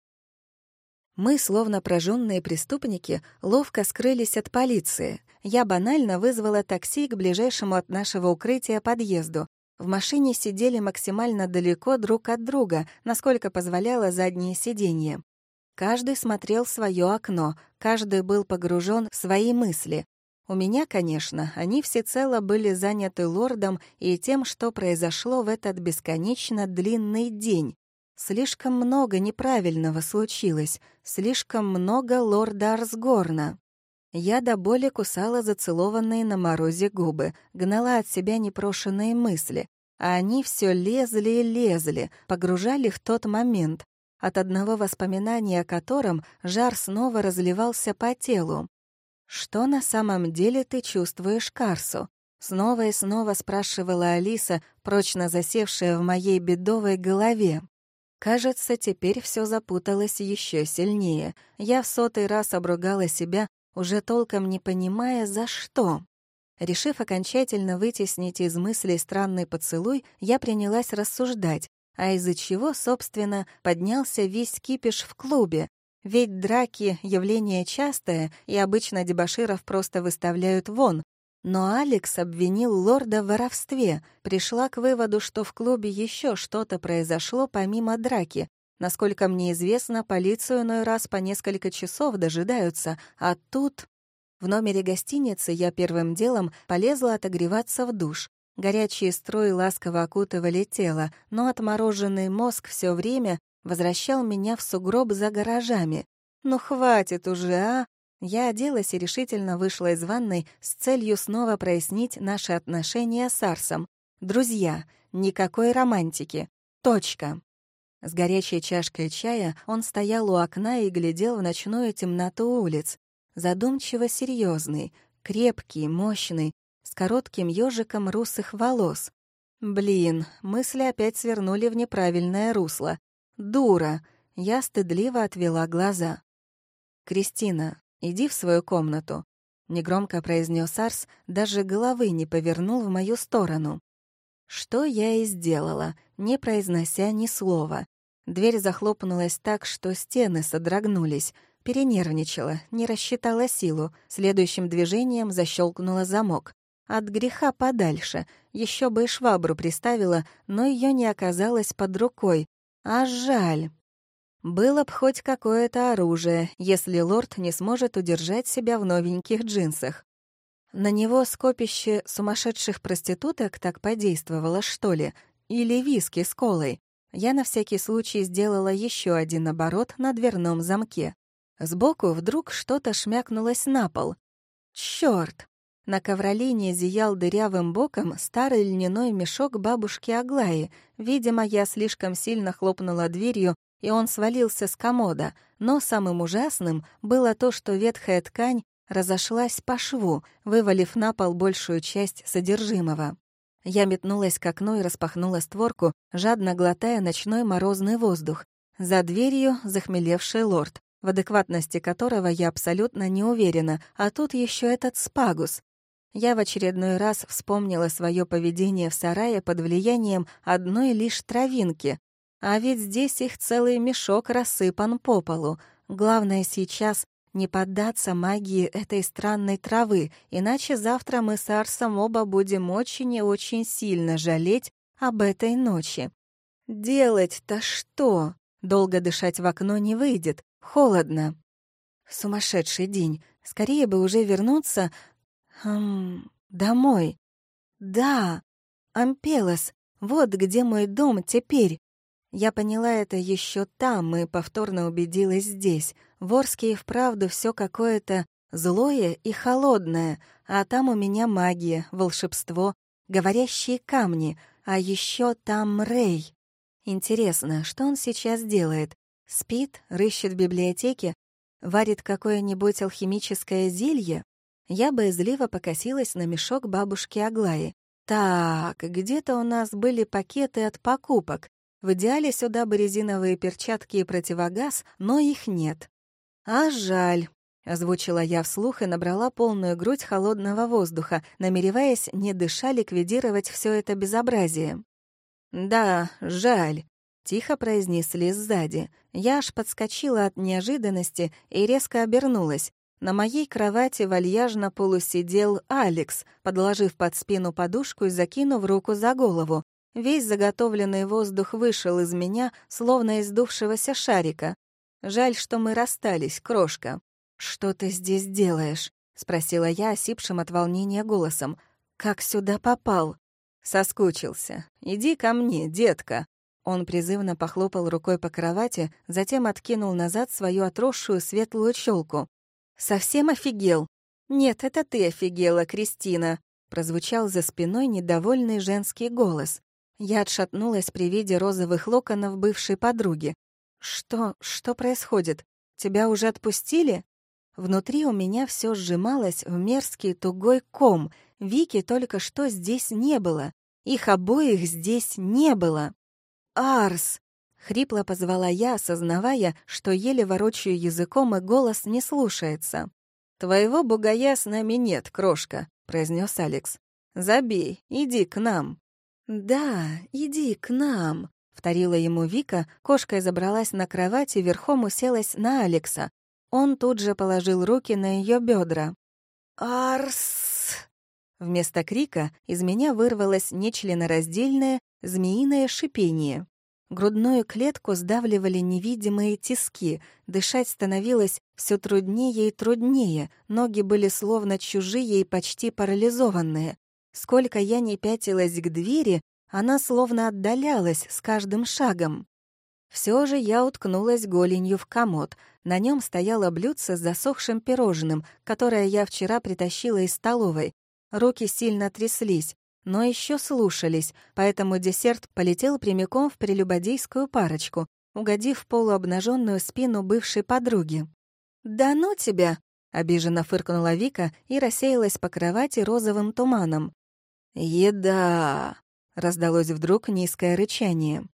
Мы, словно прожженные преступники, ловко скрылись от полиции. Я банально вызвала такси к ближайшему от нашего укрытия подъезду. В машине сидели максимально далеко друг от друга, насколько позволяло заднее сиденье. Каждый смотрел в свое окно, каждый был погружен в свои мысли. У меня, конечно, они всецело были заняты лордом и тем, что произошло в этот бесконечно длинный день. Слишком много неправильного случилось, слишком много лорда Арсгорна. Я до боли кусала зацелованные на морозе губы, гнала от себя непрошенные мысли, а они все лезли и лезли, погружали в тот момент, от одного воспоминания о котором жар снова разливался по телу. «Что на самом деле ты чувствуешь, Карсу?» Снова и снова спрашивала Алиса, прочно засевшая в моей бедовой голове. Кажется, теперь все запуталось еще сильнее. Я в сотый раз обругала себя, уже толком не понимая, за что. Решив окончательно вытеснить из мыслей странный поцелуй, я принялась рассуждать, а из-за чего, собственно, поднялся весь кипиш в клубе, Ведь драки — явление частое, и обычно дебоширов просто выставляют вон. Но Алекс обвинил лорда в воровстве, пришла к выводу, что в клубе еще что-то произошло помимо драки. Насколько мне известно, полицию иной раз по несколько часов дожидаются, а тут... В номере гостиницы я первым делом полезла отогреваться в душ. Горячие струи ласково окутывали тело, но отмороженный мозг все время возвращал меня в сугроб за гаражами. «Ну хватит уже, а!» Я оделась и решительно вышла из ванной с целью снова прояснить наши отношения с Арсом. Друзья, никакой романтики. Точка. С горячей чашкой чая он стоял у окна и глядел в ночную темноту улиц. Задумчиво серьезный, крепкий, мощный, с коротким ежиком русых волос. Блин, мысли опять свернули в неправильное русло. «Дура!» Я стыдливо отвела глаза. «Кристина, иди в свою комнату», — негромко произнес Арс, даже головы не повернул в мою сторону. Что я и сделала, не произнося ни слова. Дверь захлопнулась так, что стены содрогнулись. Перенервничала, не рассчитала силу. Следующим движением защелкнула замок. От греха подальше. Еще бы и швабру приставила, но ее не оказалось под рукой. А жаль. Было б хоть какое-то оружие, если лорд не сможет удержать себя в новеньких джинсах. На него скопище сумасшедших проституток так подействовало, что ли? Или виски с колой? Я на всякий случай сделала еще один оборот на дверном замке. Сбоку вдруг что-то шмякнулось на пол. Черт! На ковролине зиял дырявым боком старый льняной мешок бабушки Аглаи. Видимо, я слишком сильно хлопнула дверью, и он свалился с комода. Но самым ужасным было то, что ветхая ткань разошлась по шву, вывалив на пол большую часть содержимого. Я метнулась к окну и распахнула створку, жадно глотая ночной морозный воздух. За дверью захмелевший лорд, в адекватности которого я абсолютно не уверена, а тут еще этот спагус. Я в очередной раз вспомнила свое поведение в сарае под влиянием одной лишь травинки. А ведь здесь их целый мешок рассыпан по полу. Главное сейчас не поддаться магии этой странной травы, иначе завтра мы с Арсом оба будем очень и очень сильно жалеть об этой ночи. Делать-то что? Долго дышать в окно не выйдет, холодно. Сумасшедший день. Скорее бы уже вернуться, Хм, домой. Да, Ампелос, вот где мой дом теперь. Я поняла это еще там и повторно убедилась здесь. В Орске и вправду все какое-то злое и холодное, а там у меня магия, волшебство, говорящие камни, а еще там Рэй. Интересно, что он сейчас делает? Спит, рыщет в библиотеке, варит какое-нибудь алхимическое зелье? Я боязливо покосилась на мешок бабушки Аглаи. Так, где-то у нас были пакеты от покупок. В идеале сюда бы резиновые перчатки и противогаз, но их нет. А жаль. Озвучила я вслух и набрала полную грудь холодного воздуха, намереваясь, не дыша, ликвидировать все это безобразие. «Да, жаль», — тихо произнесли сзади. Я аж подскочила от неожиданности и резко обернулась. На моей кровати вальяжно полусидел Алекс, подложив под спину подушку и закинув руку за голову. Весь заготовленный воздух вышел из меня, словно из дувшегося шарика. Жаль, что мы расстались, крошка. «Что ты здесь делаешь?» — спросила я осипшим от волнения голосом. «Как сюда попал?» Соскучился. «Иди ко мне, детка». Он призывно похлопал рукой по кровати, затем откинул назад свою отросшую светлую челку. «Совсем офигел?» «Нет, это ты офигела, Кристина», — прозвучал за спиной недовольный женский голос. Я отшатнулась при виде розовых локонов бывшей подруги. «Что... что происходит? Тебя уже отпустили?» Внутри у меня все сжималось в мерзкий тугой ком. Вики только что здесь не было. Их обоих здесь не было. «Арс!» Хрипло позвала я, осознавая, что еле ворочаю языком, и голос не слушается. «Твоего бугая с нами нет, крошка», — произнес Алекс. «Забей, иди к нам». «Да, иди к нам», — Вторила ему Вика, кошка забралась на кровать и верхом уселась на Алекса. Он тут же положил руки на ее бедра. «Арс!» Вместо крика из меня вырвалось нечленораздельное змеиное шипение. Грудную клетку сдавливали невидимые тиски, дышать становилось все труднее и труднее, ноги были словно чужие и почти парализованные. Сколько я не пятилась к двери, она словно отдалялась с каждым шагом. Все же я уткнулась голенью в комод. На нем стояло блюдце с засохшим пирожным, которое я вчера притащила из столовой. Руки сильно тряслись, но еще слушались, поэтому десерт полетел прямиком в прелюбодейскую парочку, угодив в полуобнаженную спину бывшей подруги. «Да ну тебя!» — обиженно фыркнула Вика и рассеялась по кровати розовым туманом. «Еда!» — раздалось вдруг низкое рычание.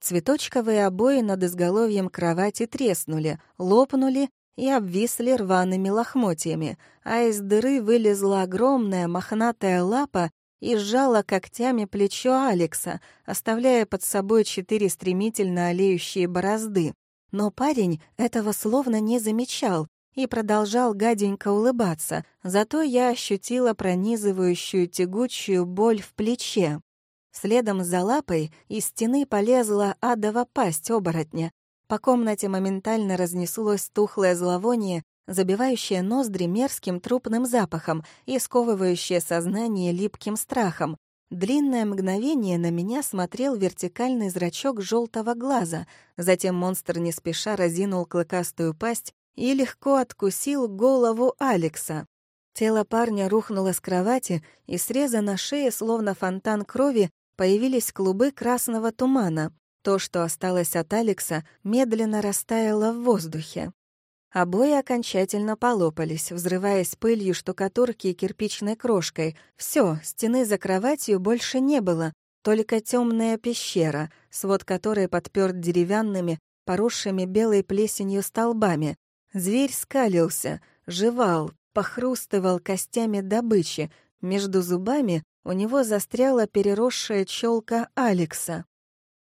Цветочковые обои над изголовьем кровати треснули, лопнули и обвисли рваными лохмотьями, а из дыры вылезла огромная мохнатая лапа и сжала когтями плечо Алекса, оставляя под собой четыре стремительно олеющие борозды. Но парень этого словно не замечал и продолжал гаденько улыбаться, зато я ощутила пронизывающую тягучую боль в плече. Следом за лапой из стены полезла адова пасть оборотня. По комнате моментально разнеслось тухлое зловоние, забивающее ноздри мерзким трупным запахом и сковывающее сознание липким страхом. Длинное мгновение на меня смотрел вертикальный зрачок желтого глаза, затем монстр не спеша разинул клыкастую пасть и легко откусил голову Алекса. Тело парня рухнуло с кровати, и среза на шее, словно фонтан крови, появились клубы красного тумана. То, что осталось от Алекса, медленно растаяло в воздухе. Обои окончательно полопались, взрываясь пылью штукатурки и кирпичной крошкой. Все, стены за кроватью больше не было, только темная пещера, свод которой подперт деревянными, поросшими белой плесенью столбами. Зверь скалился, жевал, похрустывал костями добычи. Между зубами у него застряла переросшая челка Алекса.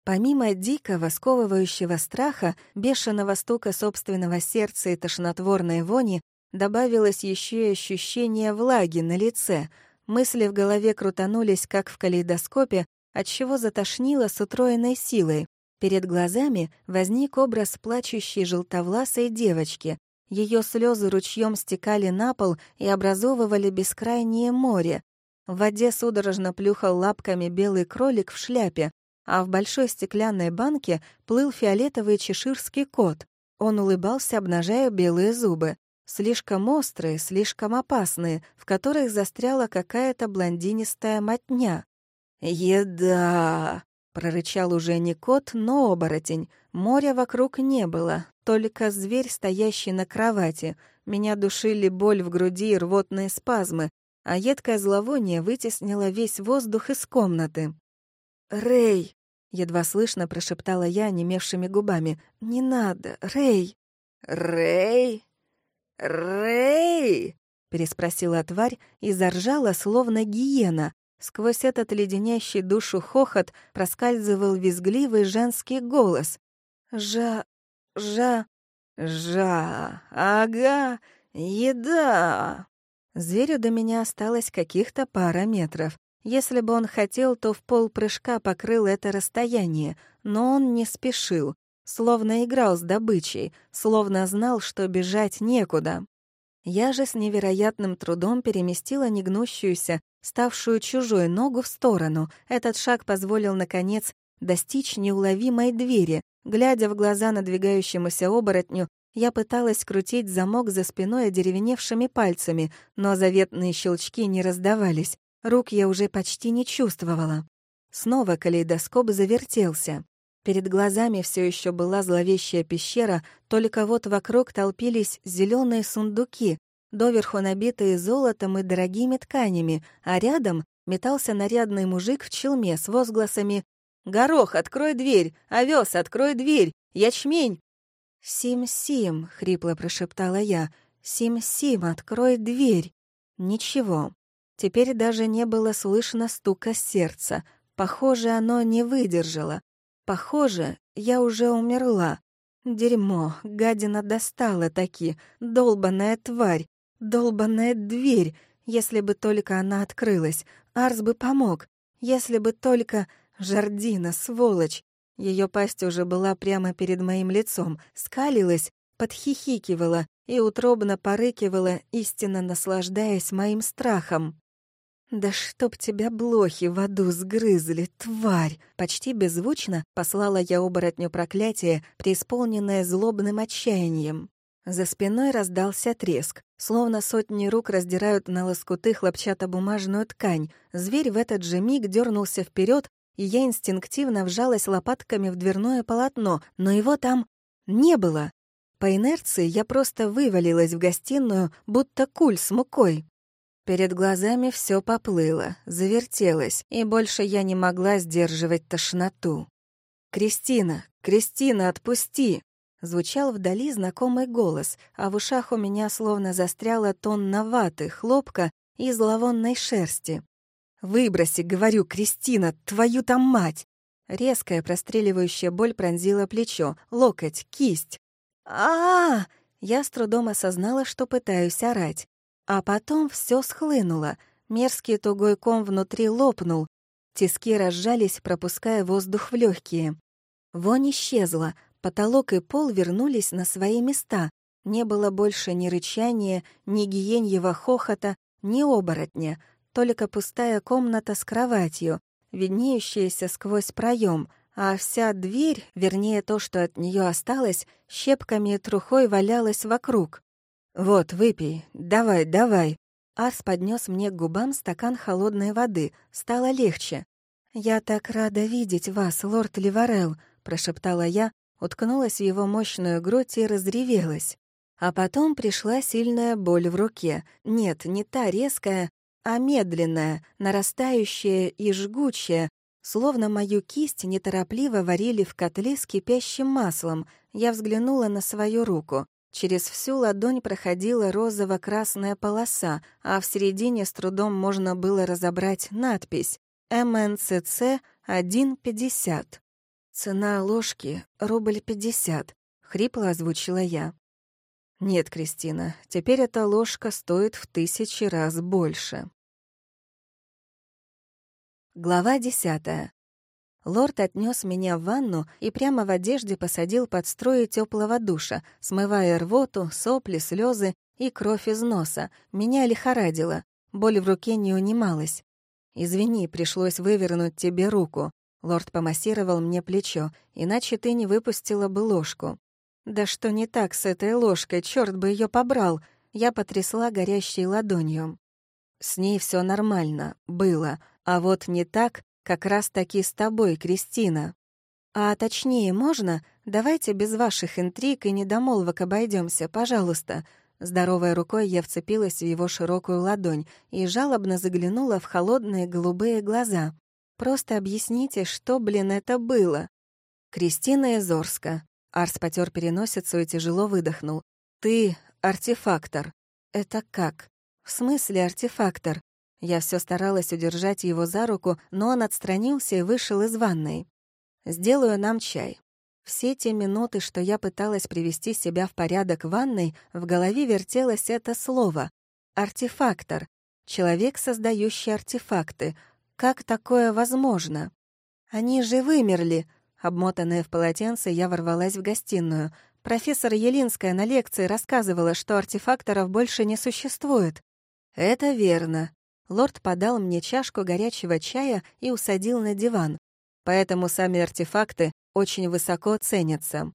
Помимо дикого, сковывающего страха, бешеного стука собственного сердца и тошнотворной вони, добавилось еще и ощущение влаги на лице. Мысли в голове крутанулись, как в калейдоскопе, отчего затошнило с утроенной силой. Перед глазами возник образ плачущей желтовласой девочки. Ее слезы ручьем стекали на пол и образовывали бескрайнее море. В воде судорожно плюхал лапками белый кролик в шляпе, а в большой стеклянной банке плыл фиолетовый чеширский кот. Он улыбался, обнажая белые зубы. Слишком острые, слишком опасные, в которых застряла какая-то блондинистая мотня. «Еда!» — прорычал уже не кот, но оборотень. Моря вокруг не было, только зверь, стоящий на кровати. Меня душили боль в груди и рвотные спазмы, а едкое зловоние вытеснило весь воздух из комнаты. «Рэй!» — едва слышно прошептала я немевшими губами. «Не надо, Рэй!» «Рэй! Рэй!» — переспросила тварь и заржала, словно гиена. Сквозь этот леденящий душу хохот проскальзывал визгливый женский голос. «Жа... жа... жа... ага... еда!» Зверю до меня осталось каких-то пара метров. Если бы он хотел, то в пол прыжка покрыл это расстояние, но он не спешил, словно играл с добычей, словно знал, что бежать некуда. Я же с невероятным трудом переместила негнущуюся, ставшую чужой ногу в сторону. Этот шаг позволил, наконец, достичь неуловимой двери. Глядя в глаза надвигающемуся оборотню, я пыталась крутить замок за спиной одеревеневшими пальцами, но заветные щелчки не раздавались. Рук я уже почти не чувствовала. Снова калейдоскоп завертелся. Перед глазами все еще была зловещая пещера, только вот вокруг толпились зеленые сундуки, доверху набитые золотом и дорогими тканями, а рядом метался нарядный мужик в челме с возгласами «Горох, открой дверь! Овес, открой дверь! Ячмень!» «Сим-Сим!» — хрипло прошептала я. «Сим-Сим, открой дверь!» Ничего. Теперь даже не было слышно стука сердца. Похоже, оно не выдержало. Похоже, я уже умерла. Дерьмо, гадина достала таки, долбаная тварь, долбаная дверь. Если бы только она открылась, Арс бы помог. Если бы только... Жардина, сволочь! Ее пасть уже была прямо перед моим лицом, скалилась, подхихикивала и утробно порыкивала, истинно наслаждаясь моим страхом. «Да чтоб тебя блохи в аду сгрызли, тварь!» Почти беззвучно послала я оборотню проклятие, преисполненное злобным отчаянием. За спиной раздался треск, словно сотни рук раздирают на лоскуты хлопчатобумажную ткань. Зверь в этот же миг дернулся вперед, и я инстинктивно вжалась лопатками в дверное полотно, но его там не было. По инерции я просто вывалилась в гостиную, будто куль с мукой. Перед глазами все поплыло, завертелось, и больше я не могла сдерживать тошноту. «Кристина! Кристина, отпусти!» Звучал вдали знакомый голос, а в ушах у меня словно застряла тонна ваты, хлопка и зловонной шерсти. «Выброси, говорю, Кристина, твою там мать!» Резкая простреливающая боль пронзила плечо, локоть, кисть. а, -а, Я с трудом осознала, что пытаюсь орать. А потом все схлынуло. Мерзкий тугой ком внутри лопнул. Тиски разжались, пропуская воздух в легкие. Вонь исчезла, потолок и пол вернулись на свои места. Не было больше ни рычания, ни гиеньего хохота, ни оборотня — только пустая комната с кроватью, виднеющаяся сквозь проем, а вся дверь, вернее то, что от нее осталось, щепками и трухой валялась вокруг. «Вот, выпей, давай, давай». Арс поднес мне к губам стакан холодной воды, стало легче. «Я так рада видеть вас, лорд Ливарел», — прошептала я, уткнулась в его мощную грудь и разревелась. А потом пришла сильная боль в руке. Нет, не та резкая, а медленная, нарастающая и жгучая, словно мою кисть неторопливо варили в котле с кипящим маслом. Я взглянула на свою руку. Через всю ладонь проходила розово-красная полоса, а в середине с трудом можно было разобрать надпись «МНЦЦ 1,50». «Цена ложки — рубль пятьдесят», — хрипло озвучила я. Нет, Кристина, теперь эта ложка стоит в тысячи раз больше. Глава десятая. Лорд отнес меня в ванну и прямо в одежде посадил под струи теплого душа, смывая рвоту, сопли, слезы и кровь из носа. Меня лихорадило. Боль в руке не унималась. «Извини, пришлось вывернуть тебе руку». Лорд помассировал мне плечо, иначе ты не выпустила бы ложку. Да что не так с этой ложкой, черт бы ее побрал! Я потрясла горящей ладонью. С ней все нормально, было, а вот не так, как раз-таки с тобой, Кристина. А точнее можно? Давайте без ваших интриг и недомолвок обойдемся, пожалуйста. Здоровой рукой я вцепилась в его широкую ладонь и жалобно заглянула в холодные голубые глаза. Просто объясните, что, блин, это было. Кристина Изорска, Арс потер переносицу и тяжело выдохнул. «Ты артефактор». «Это как?» «В смысле артефактор?» Я все старалась удержать его за руку, но он отстранился и вышел из ванной. «Сделаю нам чай». Все те минуты, что я пыталась привести себя в порядок в ванной, в голове вертелось это слово. «Артефактор». Человек, создающий артефакты. Как такое возможно? Они же вымерли, Обмотанная в полотенце, я ворвалась в гостиную. Профессор Елинская на лекции рассказывала, что артефакторов больше не существует. «Это верно». Лорд подал мне чашку горячего чая и усадил на диван. Поэтому сами артефакты очень высоко ценятся.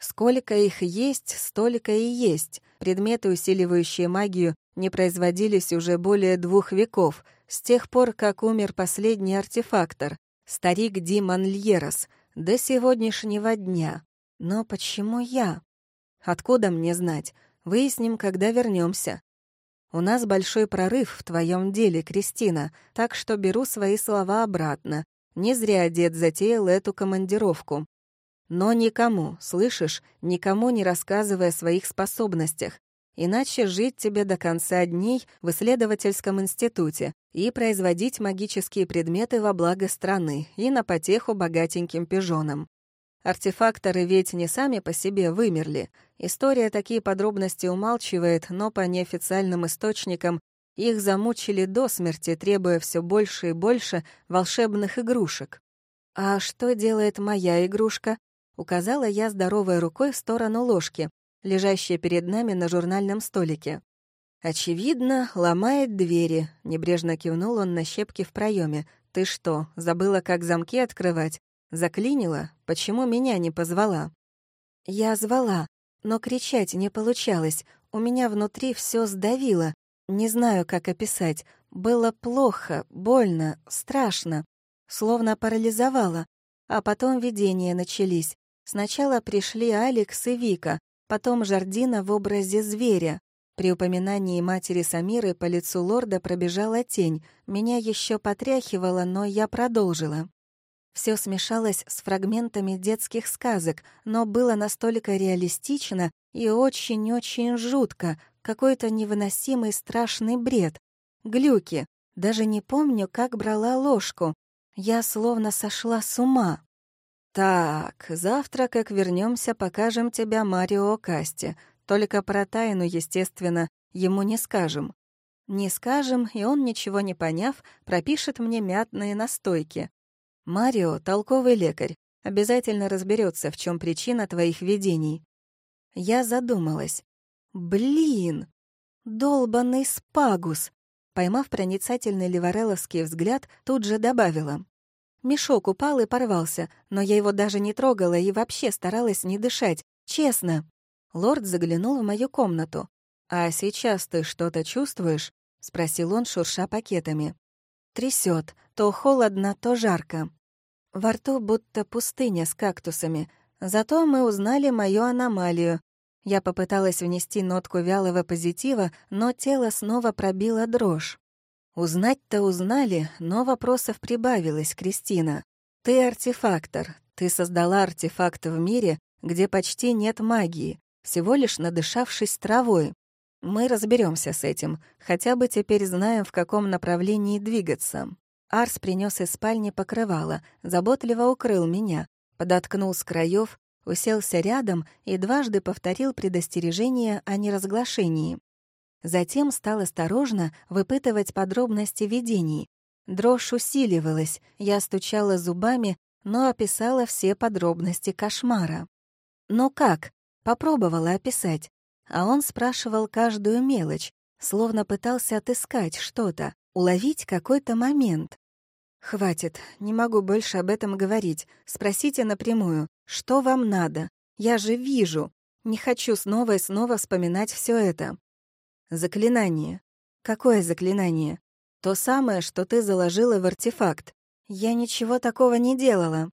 Сколько их есть, столько и есть. Предметы, усиливающие магию, не производились уже более двух веков, с тех пор, как умер последний артефактор, старик Диман Льерос, до сегодняшнего дня. Но почему я? Откуда мне знать? Выясним, когда вернемся. У нас большой прорыв в твоем деле, Кристина, так что беру свои слова обратно. Не зря дед затеял эту командировку. Но никому, слышишь, никому не рассказывая о своих способностях. Иначе жить тебе до конца дней в исследовательском институте и производить магические предметы во благо страны и на потеху богатеньким пижонам. Артефакторы ведь не сами по себе вымерли. История такие подробности умалчивает, но по неофициальным источникам их замучили до смерти, требуя все больше и больше волшебных игрушек. «А что делает моя игрушка?» — указала я здоровой рукой в сторону ложки, лежащая перед нами на журнальном столике. «Очевидно, ломает двери», — небрежно кивнул он на щепки в проеме. «Ты что, забыла, как замки открывать? Заклинила? Почему меня не позвала?» «Я звала, но кричать не получалось. У меня внутри все сдавило. Не знаю, как описать. Было плохо, больно, страшно. Словно парализовало. А потом видения начались. Сначала пришли Алекс и Вика, потом Жардина в образе зверя. При упоминании матери Самиры по лицу лорда пробежала тень. Меня еще потряхивало, но я продолжила. Все смешалось с фрагментами детских сказок, но было настолько реалистично и очень-очень жутко, какой-то невыносимый страшный бред. Глюки. Даже не помню, как брала ложку. Я словно сошла с ума. «Так, завтра, как вернемся, покажем тебя Марио Касте. Только про тайну, естественно, ему не скажем. Не скажем, и он, ничего не поняв, пропишет мне мятные настойки. Марио — толковый лекарь, обязательно разберется, в чем причина твоих видений. Я задумалась. Блин! Долбанный спагус! Поймав проницательный ливареловский взгляд, тут же добавила. Мешок упал и порвался, но я его даже не трогала и вообще старалась не дышать, честно. Лорд заглянул в мою комнату. «А сейчас ты что-то чувствуешь?» — спросил он, шурша пакетами. Трясет, то холодно, то жарко. Во рту будто пустыня с кактусами. Зато мы узнали мою аномалию. Я попыталась внести нотку вялого позитива, но тело снова пробило дрожь. Узнать-то узнали, но вопросов прибавилось, Кристина. Ты артефактор. Ты создала артефакт в мире, где почти нет магии, всего лишь надышавшись травой. Мы разберемся с этим, хотя бы теперь знаем, в каком направлении двигаться. Арс принес из спальни покрывало, заботливо укрыл меня, подоткнул с краев, уселся рядом и дважды повторил предостережение о неразглашении. Затем стал осторожно выпытывать подробности видений. Дрожь усиливалась, я стучала зубами, но описала все подробности кошмара. «Ну как?» — попробовала описать. А он спрашивал каждую мелочь, словно пытался отыскать что-то, уловить какой-то момент. «Хватит, не могу больше об этом говорить. Спросите напрямую, что вам надо? Я же вижу. Не хочу снова и снова вспоминать все это». «Заклинание». «Какое заклинание?» «То самое, что ты заложила в артефакт. Я ничего такого не делала».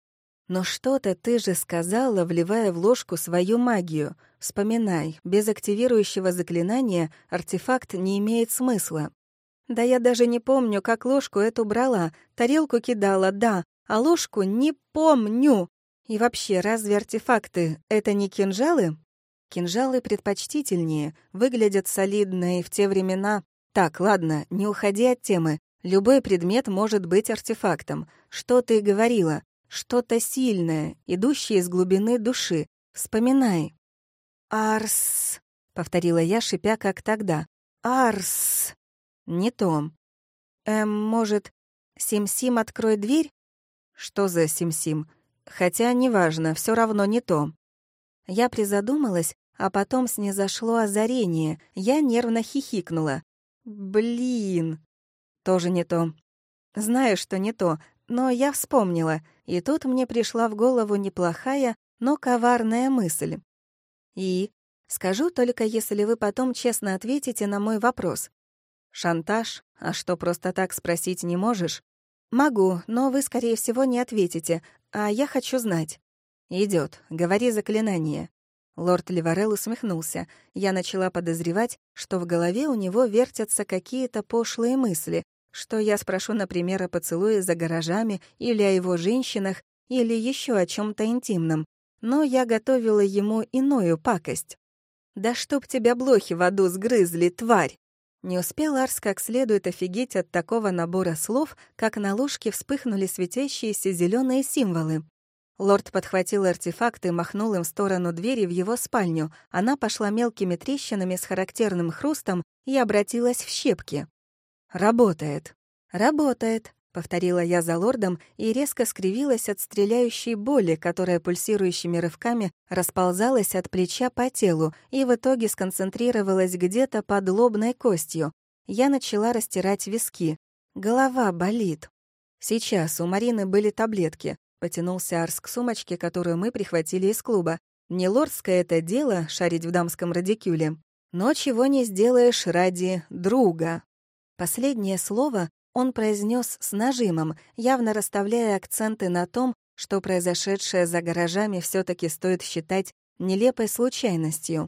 «Но что-то ты же сказала, вливая в ложку свою магию. Вспоминай, без активирующего заклинания артефакт не имеет смысла. Да я даже не помню, как ложку эту брала. Тарелку кидала, да, а ложку не помню. И вообще, разве артефакты — это не кинжалы? Кинжалы предпочтительнее, выглядят солидно и в те времена. Так, ладно, не уходи от темы. Любой предмет может быть артефактом. Что ты говорила? Что-то сильное, идущее из глубины души. Вспоминай. «Арс», — повторила я, шипя, как тогда. «Арс». Не то. Эм, может, Сим-Сим, открой дверь? Что за Сим-Сим? Хотя неважно, все равно не то. Я призадумалась, а потом снизошло озарение. Я нервно хихикнула. Блин. Тоже не то. Знаю, что не то, но я вспомнила, и тут мне пришла в голову неплохая, но коварная мысль. И скажу только, если вы потом честно ответите на мой вопрос. Шантаж? А что, просто так спросить не можешь? Могу, но вы, скорее всего, не ответите, а я хочу знать. Идет. Говори заклинание. Лорд Ливарел усмехнулся. Я начала подозревать, что в голове у него вертятся какие-то пошлые мысли, что я спрошу, например, о поцелуе за гаражами или о его женщинах, или еще о чем то интимном. Но я готовила ему иную пакость. «Да чтоб тебя блохи в аду сгрызли, тварь!» Не успел Арс как следует офигеть от такого набора слов, как на ложке вспыхнули светящиеся зеленые символы. Лорд подхватил артефакт и махнул им в сторону двери в его спальню. Она пошла мелкими трещинами с характерным хрустом и обратилась в щепки. «Работает. Работает», — повторила я за лордом и резко скривилась от стреляющей боли, которая пульсирующими рывками расползалась от плеча по телу и в итоге сконцентрировалась где-то под лобной костью. Я начала растирать виски. Голова болит. Сейчас у Марины были таблетки. Потянулся Арс к сумочке, которую мы прихватили из клуба. Не лордское это дело — шарить в дамском радикюле. Но чего не сделаешь ради друга. Последнее слово он произнес с нажимом, явно расставляя акценты на том, что произошедшее за гаражами все таки стоит считать нелепой случайностью.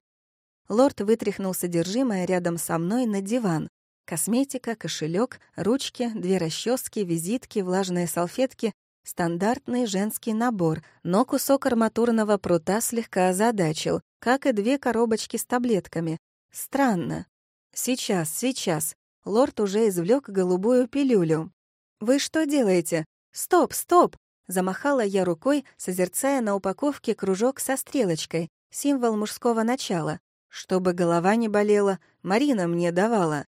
Лорд вытряхнул содержимое рядом со мной на диван. Косметика, кошелек, ручки, две расчески, визитки, влажные салфетки Стандартный женский набор, но кусок арматурного прута слегка озадачил, как и две коробочки с таблетками. Странно. Сейчас, сейчас. Лорд уже извлек голубую пилюлю. «Вы что делаете? Стоп, стоп!» Замахала я рукой, созерцая на упаковке кружок со стрелочкой, символ мужского начала. Чтобы голова не болела, Марина мне давала.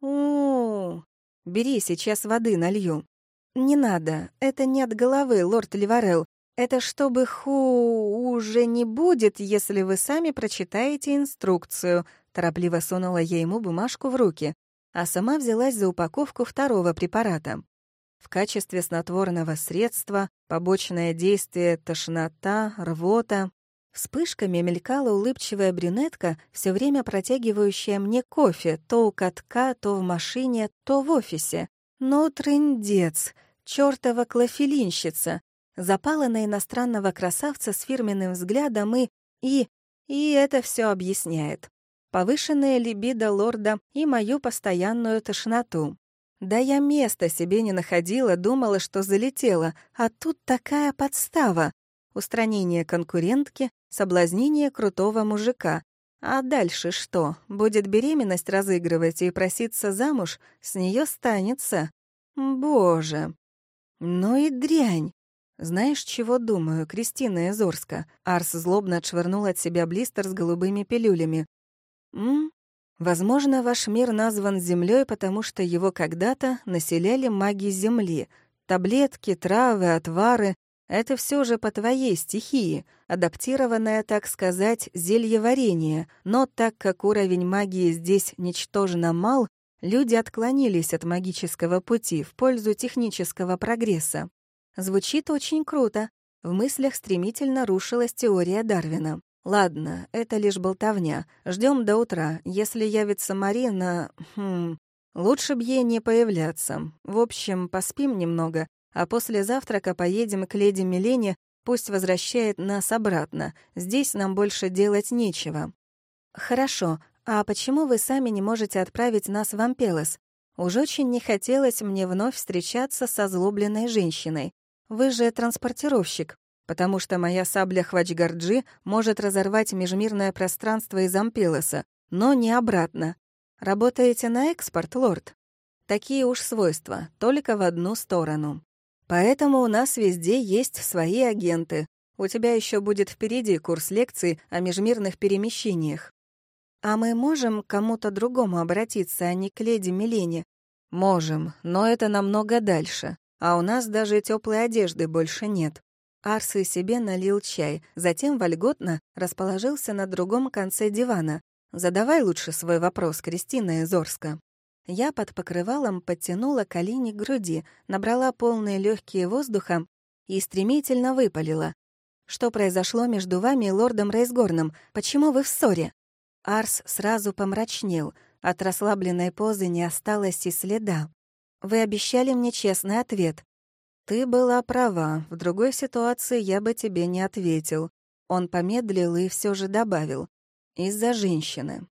у, -у. Бери, сейчас воды налью. «Не надо, это не от головы, лорд Ливарел. Это чтобы ху уже не будет, если вы сами прочитаете инструкцию», торопливо сунула я ему бумажку в руки, а сама взялась за упаковку второго препарата. В качестве снотворного средства побочное действие тошнота, рвота. Вспышками мелькала улыбчивая брюнетка, все время протягивающая мне кофе, то у катка, то в машине, то в офисе. Но трындец, чёртова клофелинщица, запала на иностранного красавца с фирменным взглядом и... и... и это все объясняет. Повышенная либидо лорда и мою постоянную тошноту. Да я места себе не находила, думала, что залетела, а тут такая подстава. Устранение конкурентки, соблазнение крутого мужика. А дальше что? Будет беременность разыгрывать и проситься замуж? С нее станется. Боже. Ну и дрянь. Знаешь, чего думаю, Кристина Эзорска? Арс злобно отшвырнул от себя блистер с голубыми пилюлями. М? Возможно, ваш мир назван Землей, потому что его когда-то населяли маги Земли. Таблетки, травы, отвары это все же по твоей стихии, адаптированное, так сказать, зельеварение, но так как уровень магии здесь ничтожно мал, люди отклонились от магического пути в пользу технического прогресса. Звучит очень круто. В мыслях стремительно рушилась теория Дарвина. Ладно, это лишь болтовня. Ждем до утра. Если явится Марина... Хм... Лучше б ей не появляться. В общем, поспим немного, а после завтрака поедем к леди Милене, пусть возвращает нас обратно. Здесь нам больше делать нечего». «Хорошо. А почему вы сами не можете отправить нас в Ампелос? Уж очень не хотелось мне вновь встречаться со злобленной женщиной. Вы же транспортировщик, потому что моя сабля Хвачгарджи может разорвать межмирное пространство из Ампелоса, но не обратно. Работаете на экспорт, лорд? Такие уж свойства, только в одну сторону. Поэтому у нас везде есть свои агенты. У тебя еще будет впереди курс лекций о межмирных перемещениях. А мы можем к кому-то другому обратиться, а не к леди Милене? Можем, но это намного дальше. А у нас даже теплой одежды больше нет. Арсы себе налил чай, затем вольготно расположился на другом конце дивана. Задавай лучше свой вопрос, Кристина Изорска. Я под покрывалом подтянула колени к груди, набрала полные легкие воздуха и стремительно выпалила. «Что произошло между вами и лордом Рейсгорном? Почему вы в ссоре?» Арс сразу помрачнел. От расслабленной позы не осталось и следа. «Вы обещали мне честный ответ». «Ты была права. В другой ситуации я бы тебе не ответил». Он помедлил и все же добавил. «Из-за женщины».